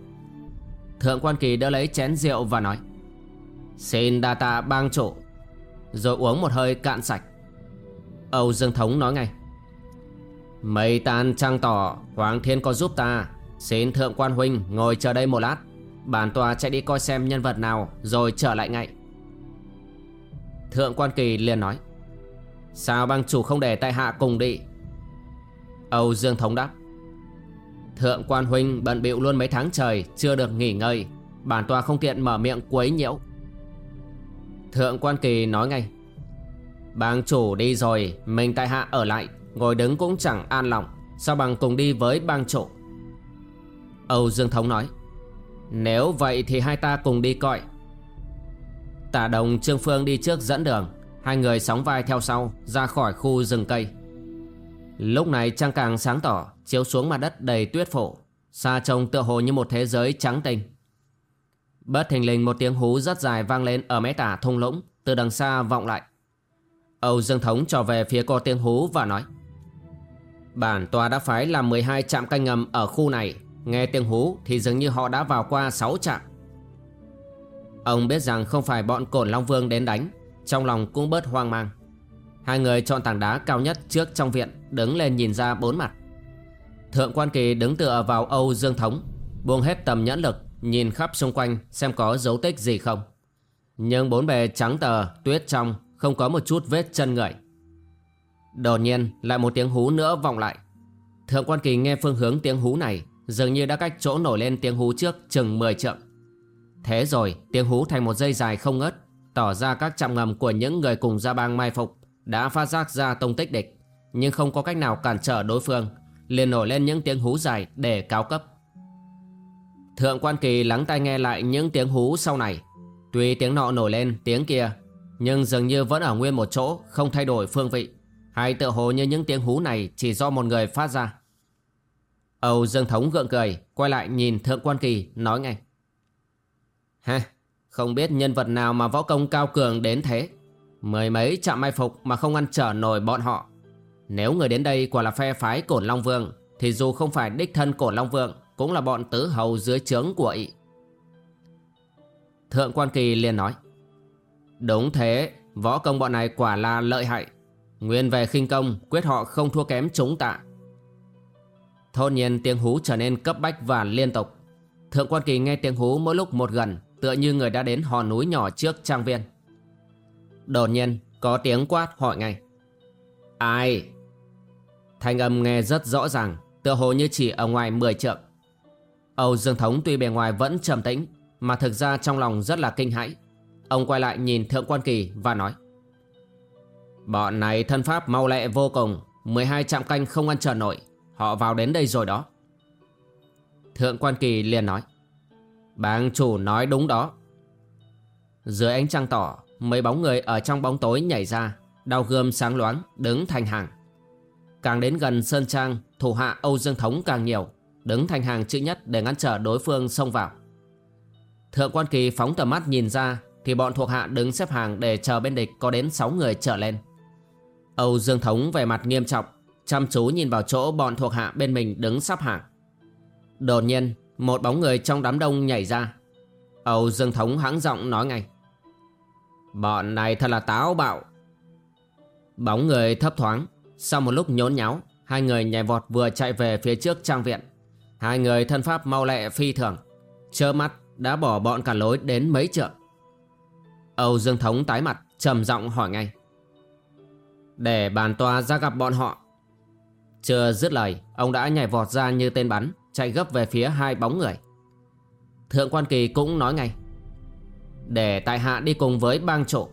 Thượng quan kỳ đỡ lấy chén rượu và nói, Xin đa tạ bang chủ. Rồi uống một hơi cạn sạch. Âu Dương Thống nói ngay, Mây tan trăng tỏ Hoàng thiên có giúp ta Xin thượng quan huynh ngồi chờ đây một lát. Bản tòa chạy đi coi xem nhân vật nào Rồi trở lại ngay. Thượng quan kỳ liền nói, Sao bang chủ không để tại hạ cùng đi? Âu Dương Thống đáp, Thượng quan huynh bận bịu luôn mấy tháng trời, Chưa được nghỉ ngơi. Bản tòa không tiện mở miệng quấy nhiễu. Thượng quan kỳ nói ngay, Bang chủ đi rồi, Mình tại hạ ở lại, Ngồi đứng cũng chẳng an lòng. Sao bằng cùng đi với bang chủ? Âu Dương Thống nói, Nếu vậy thì hai ta cùng đi coi. Tả đồng, Trương Phương đi trước dẫn đường, Hai người sóng vai theo sau Ra khỏi khu rừng cây. Lúc này trăng càng sáng tỏ, Chiếu xuống mặt đất đầy tuyết phổ Xa trông tựa hồ như một thế giới trắng tinh. Bất thình lình một tiếng hú rất dài vang lên ở mé tả thung lũng, Từ đằng xa vọng lại. Âu Dương Thống trò về phía cô tiếng hú và nói, Bản tòa đã phái làm 12 trạm canh ngầm ở khu này Nghe tiếng hú thì dường như họ đã vào qua 6 trạm. Ông biết rằng không phải bọn cổn Long Vương đến đánh, Trong lòng cũng bớt hoang mang. Hai người chọn tảng đá cao nhất trước trong viện, Đứng lên nhìn ra bốn mặt. Thượng quan kỳ đứng tựa vào Âu Dương Thống, Buông hết tầm nhẫn lực, Nhìn khắp xung quanh xem có dấu tích gì không. Nhưng bốn bề trắng tờ, Tuyết trong, Không có một chút vết chân người Đột nhiên, lại một tiếng hú nữa vọng lại. Thượng quan kỳ nghe phương hướng tiếng hú này Dường như đã cách chỗ nổi lên tiếng hú trước chừng 10 trượng. Thế rồi, tiếng hú thành một dây dài không ngớt, Tỏ ra các trạm ngầm của những người cùng gia bang mai phục Đã phát giác ra tông tích địch, Nhưng không có cách nào cản trở đối phương, liền nổi lên những tiếng hú dài để cáo cấp. Thượng quan kỳ lắng tai nghe lại những tiếng hú sau này. Tuy tiếng nọ nổi lên tiếng kia, Nhưng dường như vẫn ở nguyên một chỗ, Không thay đổi phương vị. Hay tựa hồ như những tiếng hú này Chỉ do một người phát ra. Âu Dương Thống gượng cười Quay lại nhìn Thượng quan kỳ nói ngay Ha Không biết nhân vật nào mà võ công cao cường đến thế Mười mấy chạm mai phục Mà không ăn trở nổi bọn họ Nếu người đến đây quả là phe phái Cổn Long Vương Thì dù không phải đích thân Cổn Long Vương cũng là bọn tứ hầu dưới trướng của ị. Thượng quan kỳ liền nói. Đúng thế, võ công bọn này quả là lợi hại. Nguyên về khinh công, quyết họ không thua kém chúng tạ. Thôn nhiên tiếng hú trở nên cấp bách và liên tục. Thượng quan kỳ nghe tiếng hú mỗi lúc một gần, tựa như người đã đến hòn núi nhỏ trước trang viên. Đột nhiên, có tiếng quát hỏi ngay. Ai? Thanh âm nghe rất rõ ràng, tựa hồ như chỉ ở ngoài 10 trượng. Âu Dương Thống tuy bề ngoài vẫn trầm tĩnh Mà thực ra trong lòng rất là kinh hãi Ông quay lại nhìn Thượng Quan Kỳ và nói Bọn này thân pháp mau lẹ vô cùng 12 trạm canh không ăn chờ nổi Họ vào đến đây rồi đó. Thượng Quan Kỳ liền nói, Bang chủ nói đúng đó. Dưới ánh trăng tỏ, Mấy bóng người ở trong bóng tối nhảy ra Đau gươm sáng loáng đứng thành hàng. Càng đến gần Sơn Trang, Thủ hạ Âu Dương Thống càng nhiều, Đứng thành hàng chữ nhất để ngăn trở đối phương xông vào. Thượng quan kỳ phóng tầm mắt nhìn ra, Thì bọn thuộc hạ đứng xếp hàng để chờ bên địch có đến 6 người trở lên. Âu Dương Thống về mặt nghiêm trọng Chăm chú nhìn vào chỗ bọn thuộc hạ bên mình đứng sắp hàng. Đột nhiên, một bóng người trong đám đông nhảy ra. Âu Dương Thống hãng giọng nói ngay. Bọn này thật là táo bạo. Bóng người thấp thoáng, Sau một lúc nhốn nháo, Hai người nhảy vọt vừa chạy về phía trước trang viện. Hai người thân pháp mau lẹ phi thường Chơ mắt đã bỏ bọn cả lối đến mấy trượng. Âu Dương Thống tái mặt, trầm giọng hỏi ngay. Để bàn tòa ra gặp bọn họ chưa dứt lời, Ông đã nhảy vọt ra như tên bắn, Chạy gấp về phía hai bóng người. Thượng quan kỳ cũng nói ngay, Để tại hạ đi cùng với bang trộm.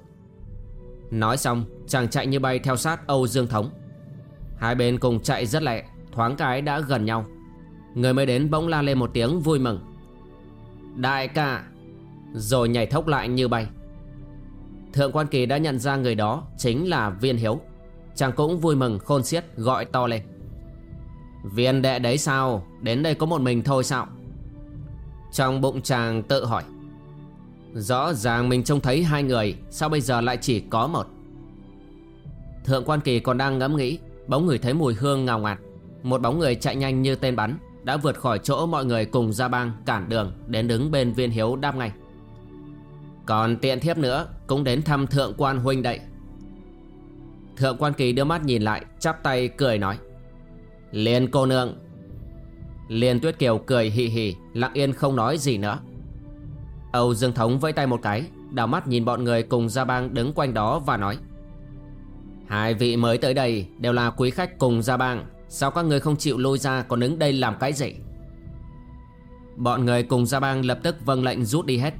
Nói xong, chàng chạy như bay theo sát Âu Dương Thống. Hai bên cùng chạy rất lẹ, Thoáng cái đã gần nhau. Người mới đến bỗng la lên một tiếng vui mừng. Đại ca. Rồi nhảy thốc lại như bay. Thượng quan kỳ đã nhận ra người đó Chính là viên hiếu. Chàng cũng vui mừng khôn xiết, gọi to lên. Viên đệ đấy sao? Đến đây có một mình thôi sao? Trong bụng chàng tự hỏi. Rõ ràng mình trông thấy hai người, Sao bây giờ lại chỉ có một? Thượng quan kỳ còn đang ngẫm nghĩ, bóng người thấy mùi hương ngào ngạt. Một bóng người chạy nhanh như tên bắn, đã vượt khỏi chỗ mọi người cùng ra bang, cản đường, đến đứng bên viên hiếu đáp ngay. Còn tiện thiếp nữa, cũng đến thăm thượng quan huynh đậy thượng quan kỳ đưa mắt nhìn lại, chắp tay cười nói liên cô nương. Liên tuyết kiều cười hì hì, lặng yên không nói gì nữa. Âu Dương Thống vẫy tay một cái, Đảo mắt nhìn bọn người cùng Gia Bang đứng quanh đó và nói, Hai vị mới tới đây đều là quý khách cùng Gia Bang, Sao các người không chịu lôi ra còn đứng đây làm cái gì? Bọn người cùng Gia Bang lập tức vâng lệnh rút đi hết.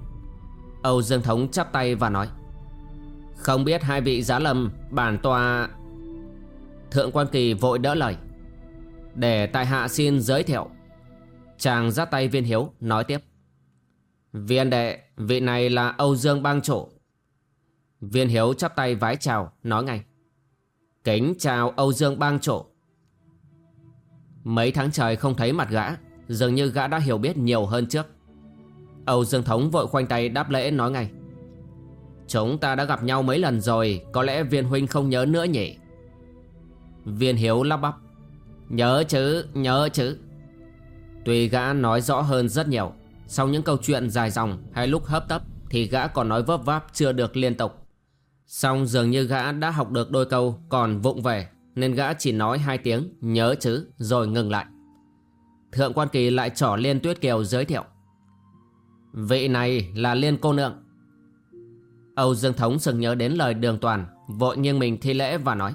Âu Dương Thống chắp tay và nói, Không biết hai vị giá lầm bản tòa Thượng quan kỳ vội đỡ lời. Để tại hạ xin giới thiệu. Chàng ra tay viên hiếu, nói tiếp. Viên đệ, Vị này là Âu Dương bang chủ. Viên hiếu chắp tay vái chào, Nói ngay. Kính chào Âu Dương bang chủ. Mấy tháng trời không thấy mặt gã, Dường như gã đã hiểu biết nhiều hơn trước. Âu Dương Thống vội khoanh tay đáp lễ, nói ngay. Chúng ta đã gặp nhau mấy lần rồi, Có lẽ viên huynh không nhớ nữa nhỉ? Viên hiếu lắp bắp. Nhớ chứ, nhớ chứ. Tuy gã nói rõ hơn rất nhiều Sau những câu chuyện dài dòng hay lúc hấp tấp Thì gã còn nói vấp váp chưa được liên tục. Xong dường như gã đã học được đôi câu còn vụng về Nên gã chỉ nói hai tiếng nhớ chứ rồi ngừng lại. Thượng quan kỳ lại trỏ Liên Tuyết Kiều giới thiệu. Vị này là Liên cô nương Âu Dương Thống sừng nhớ đến lời đường toàn Vội nghiêng mình thi lễ và nói.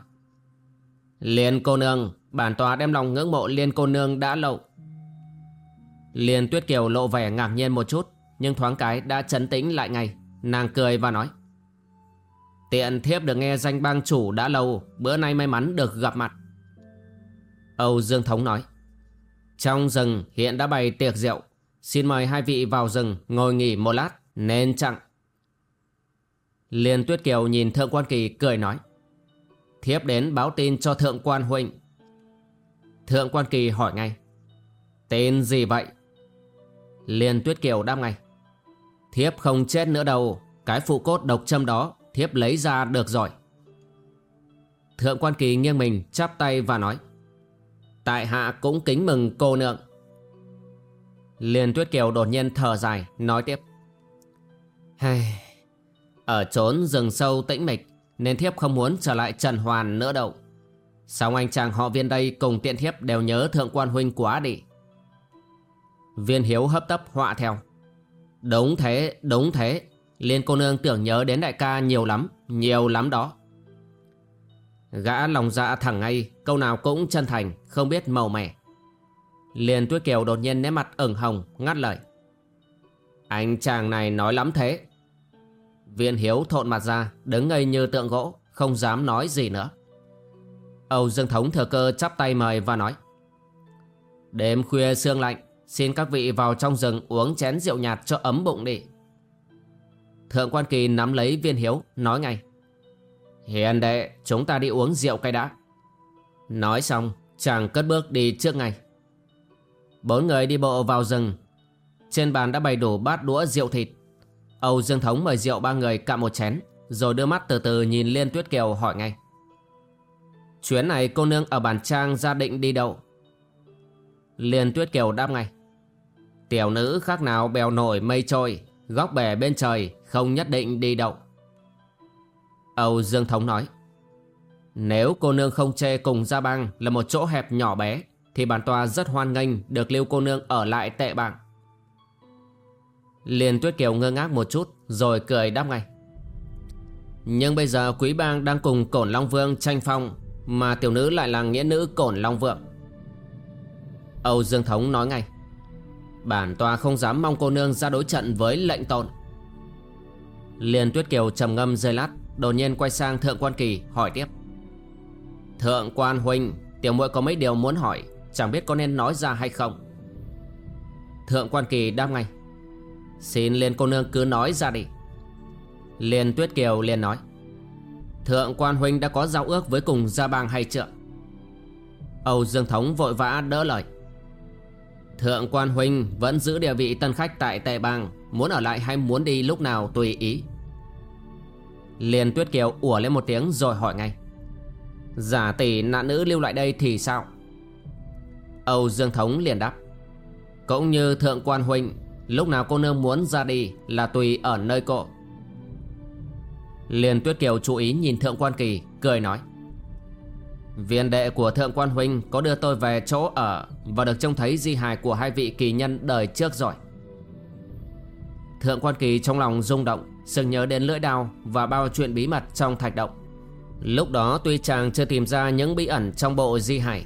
Liên cô nương Bản tòa đem lòng ngưỡng mộ Liên cô nương đã lộ Liên Tuyết Kiều lộ vẻ ngạc nhiên một chút, Nhưng thoáng cái đã chấn tĩnh lại ngay. Nàng cười và nói, Tiện thiếp được nghe danh bang chủ đã lâu, Bữa nay may mắn được gặp mặt. Âu Dương Thống nói, Trong rừng hiện đã bày tiệc rượu, Xin mời hai vị vào rừng ngồi nghỉ một lát, Nên chặng Liên Tuyết Kiều nhìn Thượng Quan Kỳ cười nói, Thiếp đến báo tin cho Thượng Quan Huynh Thượng Quan Kỳ hỏi ngay. Tên gì vậy? Liên Tuyết Kiều đáp ngay. Thiếp không chết nữa đâu Cái phụ cốt độc châm đó Thiếp lấy ra được rồi. Thượng quan kỳ nghiêng mình chắp tay và nói. Tại hạ cũng kính mừng cô nượng Liên Tuyết Kiều đột nhiên thở dài Nói tiếp. Hey, Ở trốn rừng sâu tĩnh mịch Nên thiếp không muốn trở lại Trần Hoàn nữa đâu. Xong anh chàng họ viên đây Cùng tiện thiếp đều nhớ thượng quan huynh quá đi Viên hiếu hấp tấp họa theo. Đúng thế, đúng thế. Liên cô nương tưởng nhớ đến đại ca nhiều lắm Nhiều lắm đó. Gã lòng dạ thẳng ngay Câu nào cũng chân thành Không biết màu mẻ Liên tuyết kiều đột nhiên nét mặt ửng hồng Ngắt lời. Anh chàng này nói lắm thế. Viên hiếu thộn mặt ra Đứng ngây như tượng gỗ Không dám nói gì nữa. Âu Dương Thống thừa cơ chắp tay mời và nói. Đêm khuya sương lạnh, Xin các vị vào trong rừng uống chén rượu nhạt cho ấm bụng đi. Thượng quan kỳ nắm lấy viên hiếu, Nói ngay. Hiền đệ, chúng ta đi uống rượu cay đã. Nói xong, chàng cất bước đi trước ngay. Bốn người đi bộ vào rừng. Trên bàn đã bày đủ bát đũa rượu thịt. Âu Dương Thống mời rượu ba người cạn một chén, Rồi đưa mắt từ từ nhìn Liên Tuyết Kiều hỏi ngay. Chuyến này cô nương ở bản trang gia định đi đâu? Liên Tuyết Kiều đáp ngay. Tiểu nữ khác nào bèo nổi mây trôi, Góc bè bên trời, không nhất định đi đâu. Âu Dương Thống nói. Nếu cô nương không chê cùng Gia Bang là một chỗ hẹp nhỏ bé, Thì bản tòa rất hoan nghênh được lưu cô nương ở lại tệ bảng Liên Tuyết Kiều ngơ ngác một chút, rồi cười đáp ngay. Nhưng bây giờ quý bang đang cùng Cổn Long Vương tranh phong mà tiểu nữ lại là nghĩa nữ Cổn Long Vượng. Âu Dương Thống nói ngay, Bản tòa không dám mong cô nương ra đối trận với lệnh tồn Liên Tuyết Kiều trầm ngâm rơi lát, Đột nhiên quay sang Thượng Quan Kỳ hỏi tiếp, Thượng Quan Huynh, Tiểu muội có mấy điều muốn hỏi, Chẳng biết có nên nói ra hay không? Thượng Quan Kỳ đáp ngay, Xin Liên cô nương cứ nói ra đi. Liên Tuyết Kiều liền nói Thượng Quan Huynh đã có giao ước với cùng Gia Bang hay chưa? Âu Dương Thống vội vã đỡ lời. Thượng quan huynh vẫn giữ địa vị tân khách tại tệ bang, Muốn ở lại hay muốn đi lúc nào tùy ý? Liên Tuyết Kiều ủa lên một tiếng rồi hỏi ngay. Giả tỷ nạn nữ lưu lại đây thì sao? Âu Dương Thống liền đáp. Cũng như thượng quan huynh, Lúc nào cô nương muốn ra đi là tùy ở nơi cô. Liên Tuyết Kiều chú ý nhìn thượng quan kỳ, Cười nói. Viên đệ của Thượng Quan Huynh có đưa tôi về chỗ ở Và được trông thấy di hài của hai vị kỳ nhân đời trước rồi. Thượng quan kỳ trong lòng rung động, Sừng nhớ đến lưỡi đao Và bao chuyện bí mật trong thạch động. Lúc đó tuy chàng chưa tìm ra những bí ẩn trong bộ di hải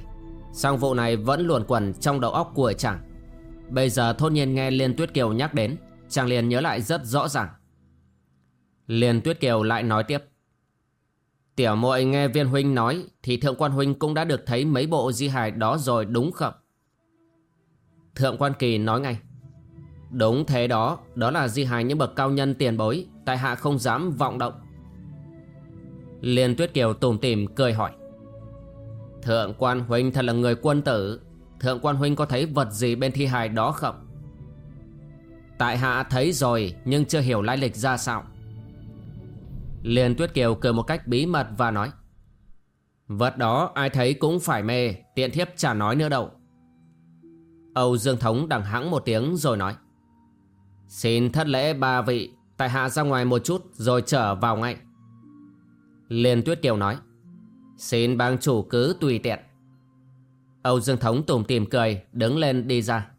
song vụ này vẫn luồn quẩn trong đầu óc của chàng. Bây giờ thốt nhiên nghe Liên Tuyết Kiều nhắc đến, Chàng liền nhớ lại rất rõ ràng. Liên Tuyết Kiều lại nói tiếp. Tiểu muội nghe viên huynh nói, Thì thượng quan huynh cũng đã được thấy mấy bộ di hài đó rồi, đúng không? Thượng quan kỳ nói ngay. Đúng thế đó Đó là di hài những bậc cao nhân tiền bối, Tại hạ không dám vọng động. Liên Tuyết Kiều tủm tỉm cười hỏi. Thượng quan huynh thật là người quân tử, Thượng quan huynh có thấy vật gì bên thi hài đó không? Tại hạ thấy rồi, Nhưng chưa hiểu lai lịch ra sao. Liên Tuyết Kiều cười một cách bí mật và nói, Vật đó ai thấy cũng phải mê, Tiện thiếp chả nói nữa đâu. Âu Dương Thống đằng hãng một tiếng rồi nói, Xin thất lễ ba vị, Tại hạ ra ngoài một chút rồi trở vào ngay. Liên Tuyết Kiều nói, Xin bang chủ cứ tùy tiện. Âu Dương Thống tủm tìm cười, Đứng lên đi ra.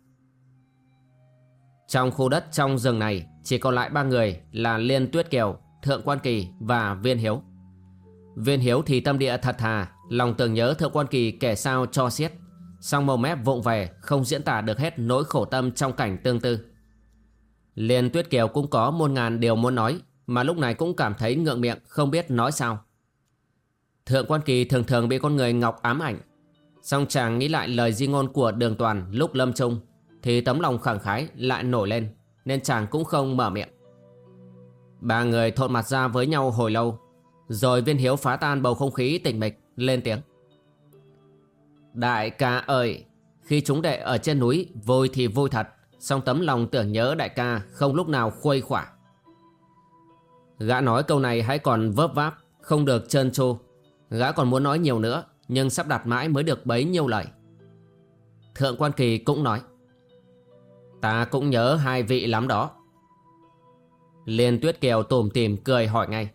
Trong khu đất trong rừng này Chỉ còn lại ba người là Liên Tuyết Kiều Thượng Quan Kỳ và Viên Hiếu. Viên Hiếu thì tâm địa thật thà, Lòng tưởng nhớ Thượng Quan Kỳ kể sao cho xiết. Song màu mép vụng về, Không diễn tả được hết nỗi khổ tâm trong cảnh tương tư. Liên Tuyết Kiều cũng có muôn ngàn điều muốn nói, Mà lúc này cũng cảm thấy ngượng miệng, Không biết nói sao. Thượng Quan Kỳ thường thường bị con người ngọc ám ảnh. Song chàng nghĩ lại lời di ngôn của đường toàn lúc lâm trung Thì tấm lòng khẳng khái lại nổi lên, Nên chàng cũng không mở miệng. Ba người thộn mặt ra với nhau hồi lâu. Rồi viên hiếu phá tan bầu không khí tỉnh mịch, Lên tiếng. Đại ca ơi, Khi chúng đệ ở trên núi, Vui thì vui thật, song tấm lòng tưởng nhớ đại ca Không lúc nào khuây khỏa. Gã nói câu này hãy còn vớp váp, Không được trơn tru. Gã còn muốn nói nhiều nữa, Nhưng sắp đặt mãi mới được bấy nhiêu lời. Thượng quan kỳ cũng nói. Ta cũng nhớ hai vị lắm đó. Liên Tuyết Kiều tủm tìm cười hỏi ngay.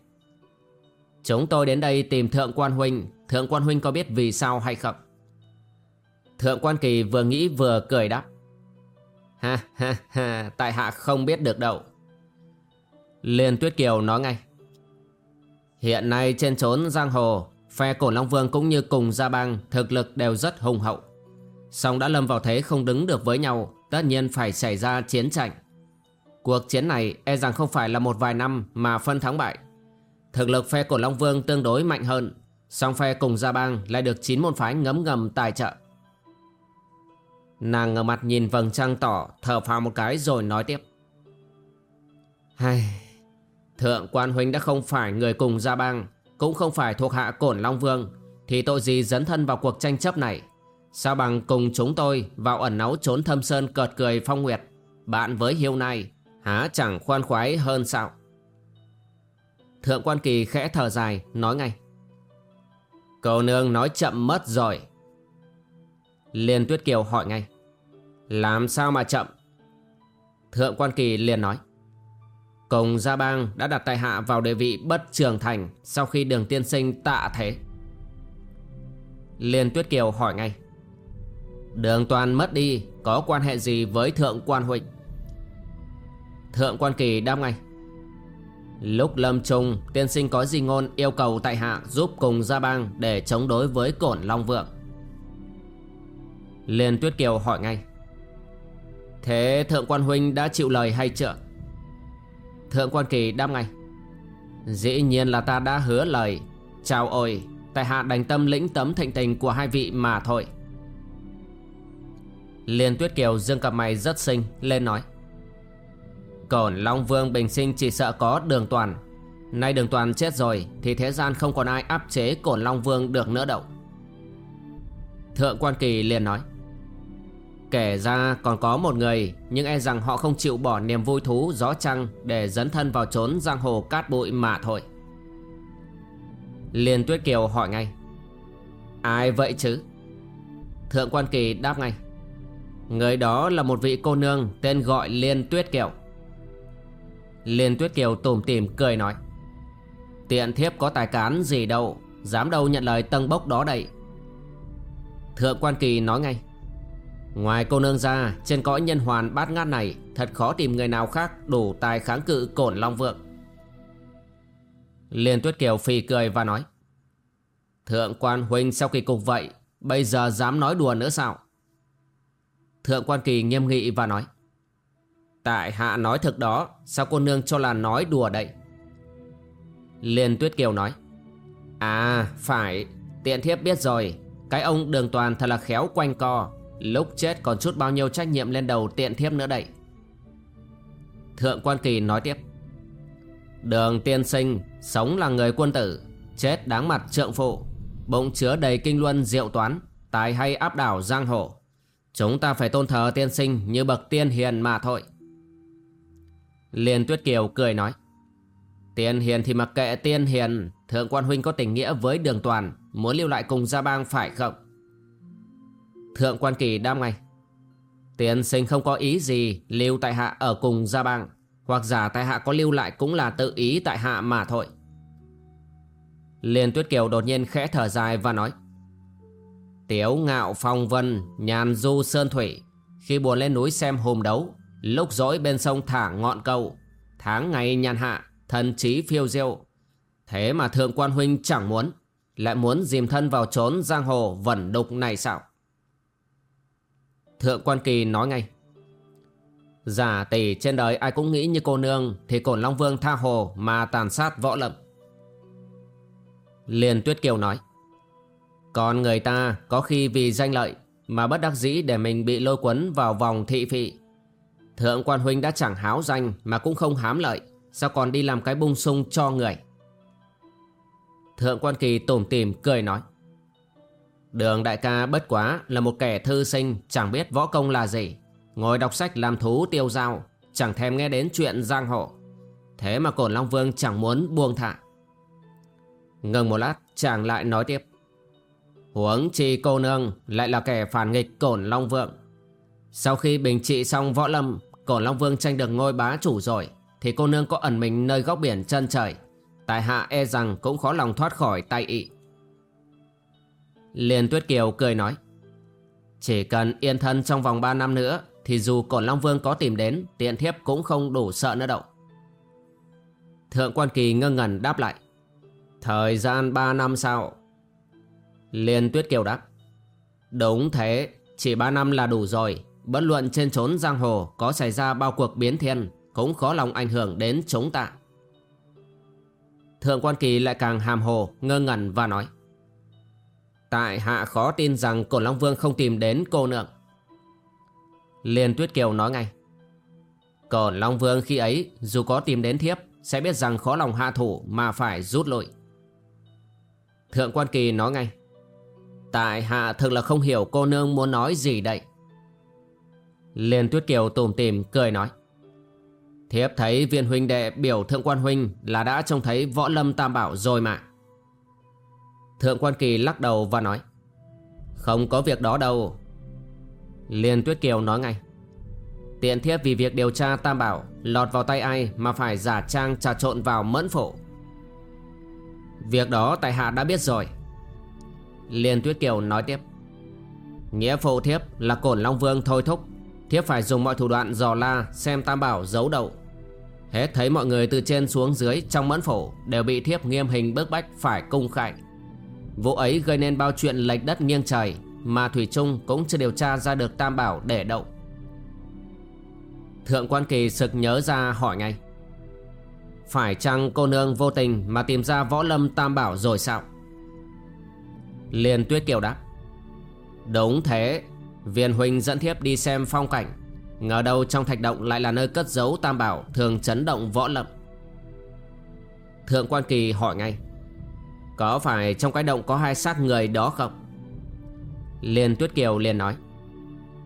Chúng tôi đến đây tìm Thượng Quan Huynh. Thượng Quan Huynh có biết vì sao hay không? Thượng Quan Kỳ vừa nghĩ vừa cười đáp. Ha ha ha, Tại hạ không biết được đâu. Liên Tuyết Kiều nói ngay. Hiện nay trên trốn giang hồ, Phe cổ Long Vương cũng như cùng Gia Bang Thực lực đều rất hùng hậu. Song đã lâm vào thế không đứng được với nhau, Tất nhiên phải xảy ra chiến tranh. Cuộc chiến này e rằng không phải là một vài năm mà phân thắng bại. Thực lực phe của Long Vương tương đối mạnh hơn, song phe cùng Gia Bang lại được chín môn phái ngấm ngầm tài trợ. Nàng ngờ mặt nhìn vầng trăng tỏ, thở phào một cái rồi nói tiếp. Hay... Thượng quan huynh đã không phải người cùng Gia Bang, cũng không phải thuộc hạ cổn Long Vương, thì tội gì dấn thân vào cuộc tranh chấp này. Sao bằng cùng chúng tôi vào ẩn náu trốn thâm sơn cợt cười phong nguyệt, bạn với hiêu này Há, chẳng khoan khoái hơn sao? Thượng quan kỳ khẽ thở dài, Nói ngay. Cầu nương nói chậm mất rồi. Liên tuyết kiều hỏi ngay. Làm sao mà chậm? Thượng quan kỳ liền nói. Cùng Gia Bang đã đặt tài hạ vào địa vị bất trường thành Sau khi đường tiên sinh tạ thế. Liên Tuyết Kiều hỏi ngay. Đường toàn mất đi Có quan hệ gì với Thượng quan huynh Thượng quan kỳ đáp ngay. Lúc lâm trung, Tiên sinh có di ngôn yêu cầu tại hạ Giúp cùng gia bang để chống đối với cổn Long Vượng. Liên Tuyết Kiều hỏi ngay. Thế Thượng quan huynh đã chịu lời hay chưa? Thượng quan kỳ đáp ngay. Dĩ nhiên là ta đã hứa lời. Chào ôi, Tại hạ đành tâm lĩnh tấm thịnh tình của hai vị mà thôi. Liên Tuyết Kiều dương cặp mày rất xinh, Lên nói. Cổn Long Vương bình sinh chỉ sợ có đường toàn. Nay đường toàn chết rồi, Thì thế gian không còn ai áp chế Cổn Long Vương được nữa đâu. Thượng quan kỳ liền nói, Kể ra còn có một người, Nhưng e rằng họ không chịu bỏ niềm vui thú, gió trăng Để dấn thân vào trốn giang hồ cát bụi mà thôi. Liên Tuyết Kiều hỏi ngay, Ai vậy chứ? Thượng quan kỳ đáp ngay, Người đó là một vị cô nương Tên gọi Liên Tuyết Kiều. Liên Tuyết Kiều tủm tỉm cười nói. Tiện thiếp có tài cán gì đâu, Dám đâu nhận lời tân bốc đó đây. Thượng quan kỳ nói ngay. Ngoài cô nương ra, Trên cõi nhân hoàn bát ngát này, Thật khó tìm người nào khác đủ tài kháng cự cổn Long Vượng. Liên Tuyết Kiều phì cười và nói. Thượng quan huynh sau kỳ cục vậy, Bây giờ dám nói đùa nữa sao? Thượng quan kỳ nghiêm nghị và nói. Tại hạ nói thực đó, Sao cô nương cho là nói đùa đây? Liên Tuyết Kiều nói À phải, Tiện thiếp biết rồi, Cái ông đường toàn thật là khéo quanh co, Lúc chết còn chút bao nhiêu trách nhiệm lên đầu tiện thiếp nữa đây. Thượng quan kỳ nói tiếp, Đường tiên sinh Sống là người quân tử, Chết đáng mặt trượng phụ Bụng chứa đầy kinh luân diệu toán, Tài hay áp đảo giang hồ. Chúng ta phải tôn thờ tiên sinh Như bậc tiên hiền mà thôi. Liên Tuyết Kiều cười nói Tiên hiền thì mặc kệ, tiên hiền, Thượng quan huynh có tình nghĩa với đường toàn, Muốn lưu lại cùng gia bang phải không? Thượng quan kỳ đam ngay Tiên sinh không có ý gì Lưu tại hạ ở cùng gia bang, Hoặc giả tại hạ có lưu lại cũng là tự ý tại hạ mà thôi. Liên Tuyết Kiều đột nhiên khẽ thở dài và nói, Tiếu ngạo phong vân, Nhàn du sơn thủy, Khi buồn lên núi xem hùm đấu Lúc dỗi bên sông thả ngọn câu Tháng ngày nhàn hạ, Thần trí phiêu diêu. Thế mà thượng quan huynh chẳng muốn, Lại muốn dìm thân vào trốn giang hồ vẩn đục này sao? Thượng quan kỳ nói ngay. Giả tỷ trên đời ai cũng nghĩ như cô nương Thì cổn Long Vương tha hồ mà tàn sát võ lâm. Liền Tuyết Kiều nói. Còn người ta có khi vì danh lợi Mà bất đắc dĩ để mình bị lôi cuốn vào vòng thị phị Thượng quan huynh đã chẳng háo danh Mà cũng không hám lợi. Sao còn đi làm cái bung sung cho người? Thượng quan kỳ tủm tìm cười nói. Đường đại ca bất quá là một kẻ thư sinh, Chẳng biết võ công là gì. Ngồi đọc sách làm thú tiêu dao, Chẳng thèm nghe đến chuyện giang hồ. Thế mà cổn Long Vương chẳng muốn buông thả Ngừng một lát, chàng lại nói tiếp. Huống chi cô nương lại là kẻ phản nghịch cổn Long Vương. Sau khi bình trị xong võ lâm Cổ Long Vương tranh được ngôi bá chủ rồi, Thì cô nương có ẩn mình nơi góc biển chân trời. Tài hạ e rằng cũng khó lòng thoát khỏi tay ị. Liên Tuyết Kiều cười nói, Chỉ cần yên thân trong vòng 3 năm nữa, Thì dù Cổ Long Vương có tìm đến, Tiện thiếp cũng không đủ sợ nữa đâu. Thượng quan kỳ ngơ ngẩn đáp lại, Thời gian 3 năm sau Liên Tuyết Kiều đáp, Đúng thế, Chỉ 3 năm là đủ rồi. Bất luận trên trốn giang hồ Có xảy ra bao cuộc biến thiên, Cũng khó lòng ảnh hưởng đến chống tạ Thượng quan kỳ lại càng hàm hồ, Ngơ ngẩn và nói, Tại hạ khó tin rằng Cổ Long Vương không tìm đến cô nương. Liên Tuyết Kiều nói ngay, Cổ Long Vương khi ấy Dù có tìm đến thiếp, Sẽ biết rằng khó lòng hạ thủ Mà phải rút lui. Thượng quan kỳ nói ngay, Tại hạ thực là không hiểu cô nương muốn nói gì đây. Liên Tuyết Kiều tùm tìm cười nói Thiếp thấy viên huynh đệ biểu thượng quan huynh là đã trông thấy võ lâm tam bảo rồi mà. Thượng quan kỳ lắc đầu và nói, Không có việc đó đâu. Liên Tuyết Kiều nói ngay, Tiện thiếp vì việc điều tra tam bảo lọt vào tay ai mà phải giả trang trà trộn vào mẫn phổ. Việc đó tại hạ đã biết rồi. Liên Tuyết Kiều nói tiếp, Nghĩa phụ thiếp là cổn Long Vương thôi thúc Thiếp phải dùng mọi thủ đoạn dò la, xem tam bảo giấu đậu. Hết thấy mọi người từ trên xuống dưới trong mẫn phổ Đều bị thiếp nghiêm hình bức bách phải cung khai Vụ ấy gây nên bao chuyện lệch đất nghiêng trời Mà Thủy Trung cũng chưa điều tra ra được tam bảo để đậu. Thượng quan kỳ sực nhớ ra hỏi ngay. Phải chăng cô nương vô tình mà tìm ra võ lâm tam bảo rồi sao? Liên tuyết kiều đáp. Đúng thế Viên huynh dẫn thiếp đi xem phong cảnh. Ngờ đâu trong thạch động lại là nơi cất giấu tam bảo Thường chấn động võ lâm. Thượng quan kỳ hỏi ngay, Có phải trong cái động có hai xác người đó không? Liên Tuyết Kiều liền nói,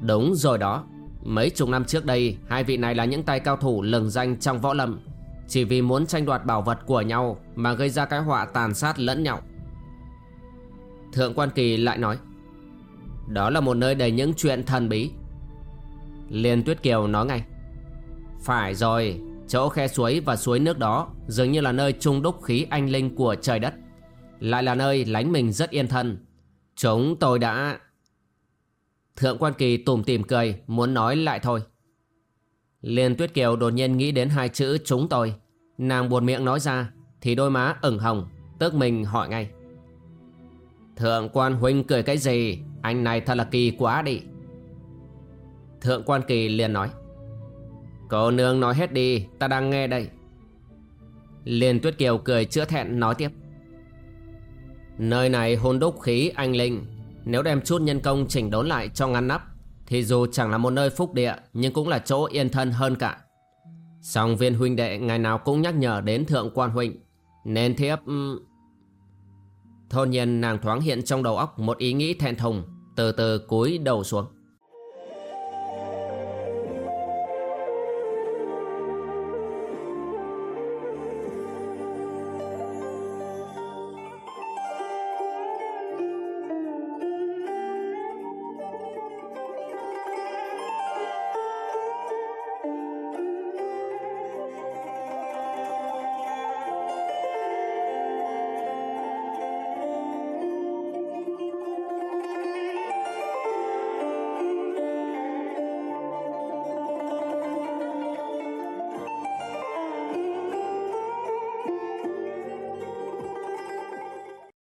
Đúng rồi đó. Mấy chục năm trước đây, Hai vị này là những tay cao thủ lừng danh trong võ lâm. Chỉ vì muốn tranh đoạt bảo vật của nhau Mà gây ra cái họa tàn sát lẫn nhau. Thượng quan kỳ lại nói đó là một nơi đầy những chuyện thần bí. Liên Tuyết Kiều nói ngay. Phải rồi, Chỗ khe suối và suối nước đó Dường như là nơi trung đúc khí anh linh của trời đất. Lại là nơi lánh mình rất yên thân. Chúng tôi đã Thượng quan kỳ tủm tìm cười, Muốn nói lại thôi. Liên Tuyết Kiều đột nhiên nghĩ đến hai chữ chúng tôi Nàng buồn miệng nói ra, Thì đôi má ửng hồng, Tức mình hỏi ngay. Thượng quan huynh cười cái gì? Anh này thật là kỳ quá đi. Thượng quan kỳ liền nói, Cô nương nói hết đi, Ta đang nghe đây. Liền Tuyết Kiều cười chữa thẹn nói tiếp, Nơi này hôn đúc khí anh linh, Nếu đem chút nhân công chỉnh đốn lại cho ngăn nắp, Thì dù chẳng là một nơi phúc địa, Nhưng cũng là chỗ yên thân hơn cả. Song viên huynh đệ ngày nào cũng nhắc nhở đến thượng quan huynh, Nên thiếp Thôn nhiên nàng thoáng hiện trong đầu óc một ý nghĩ thẹn thùng. Từ từ cúi đầu xuống.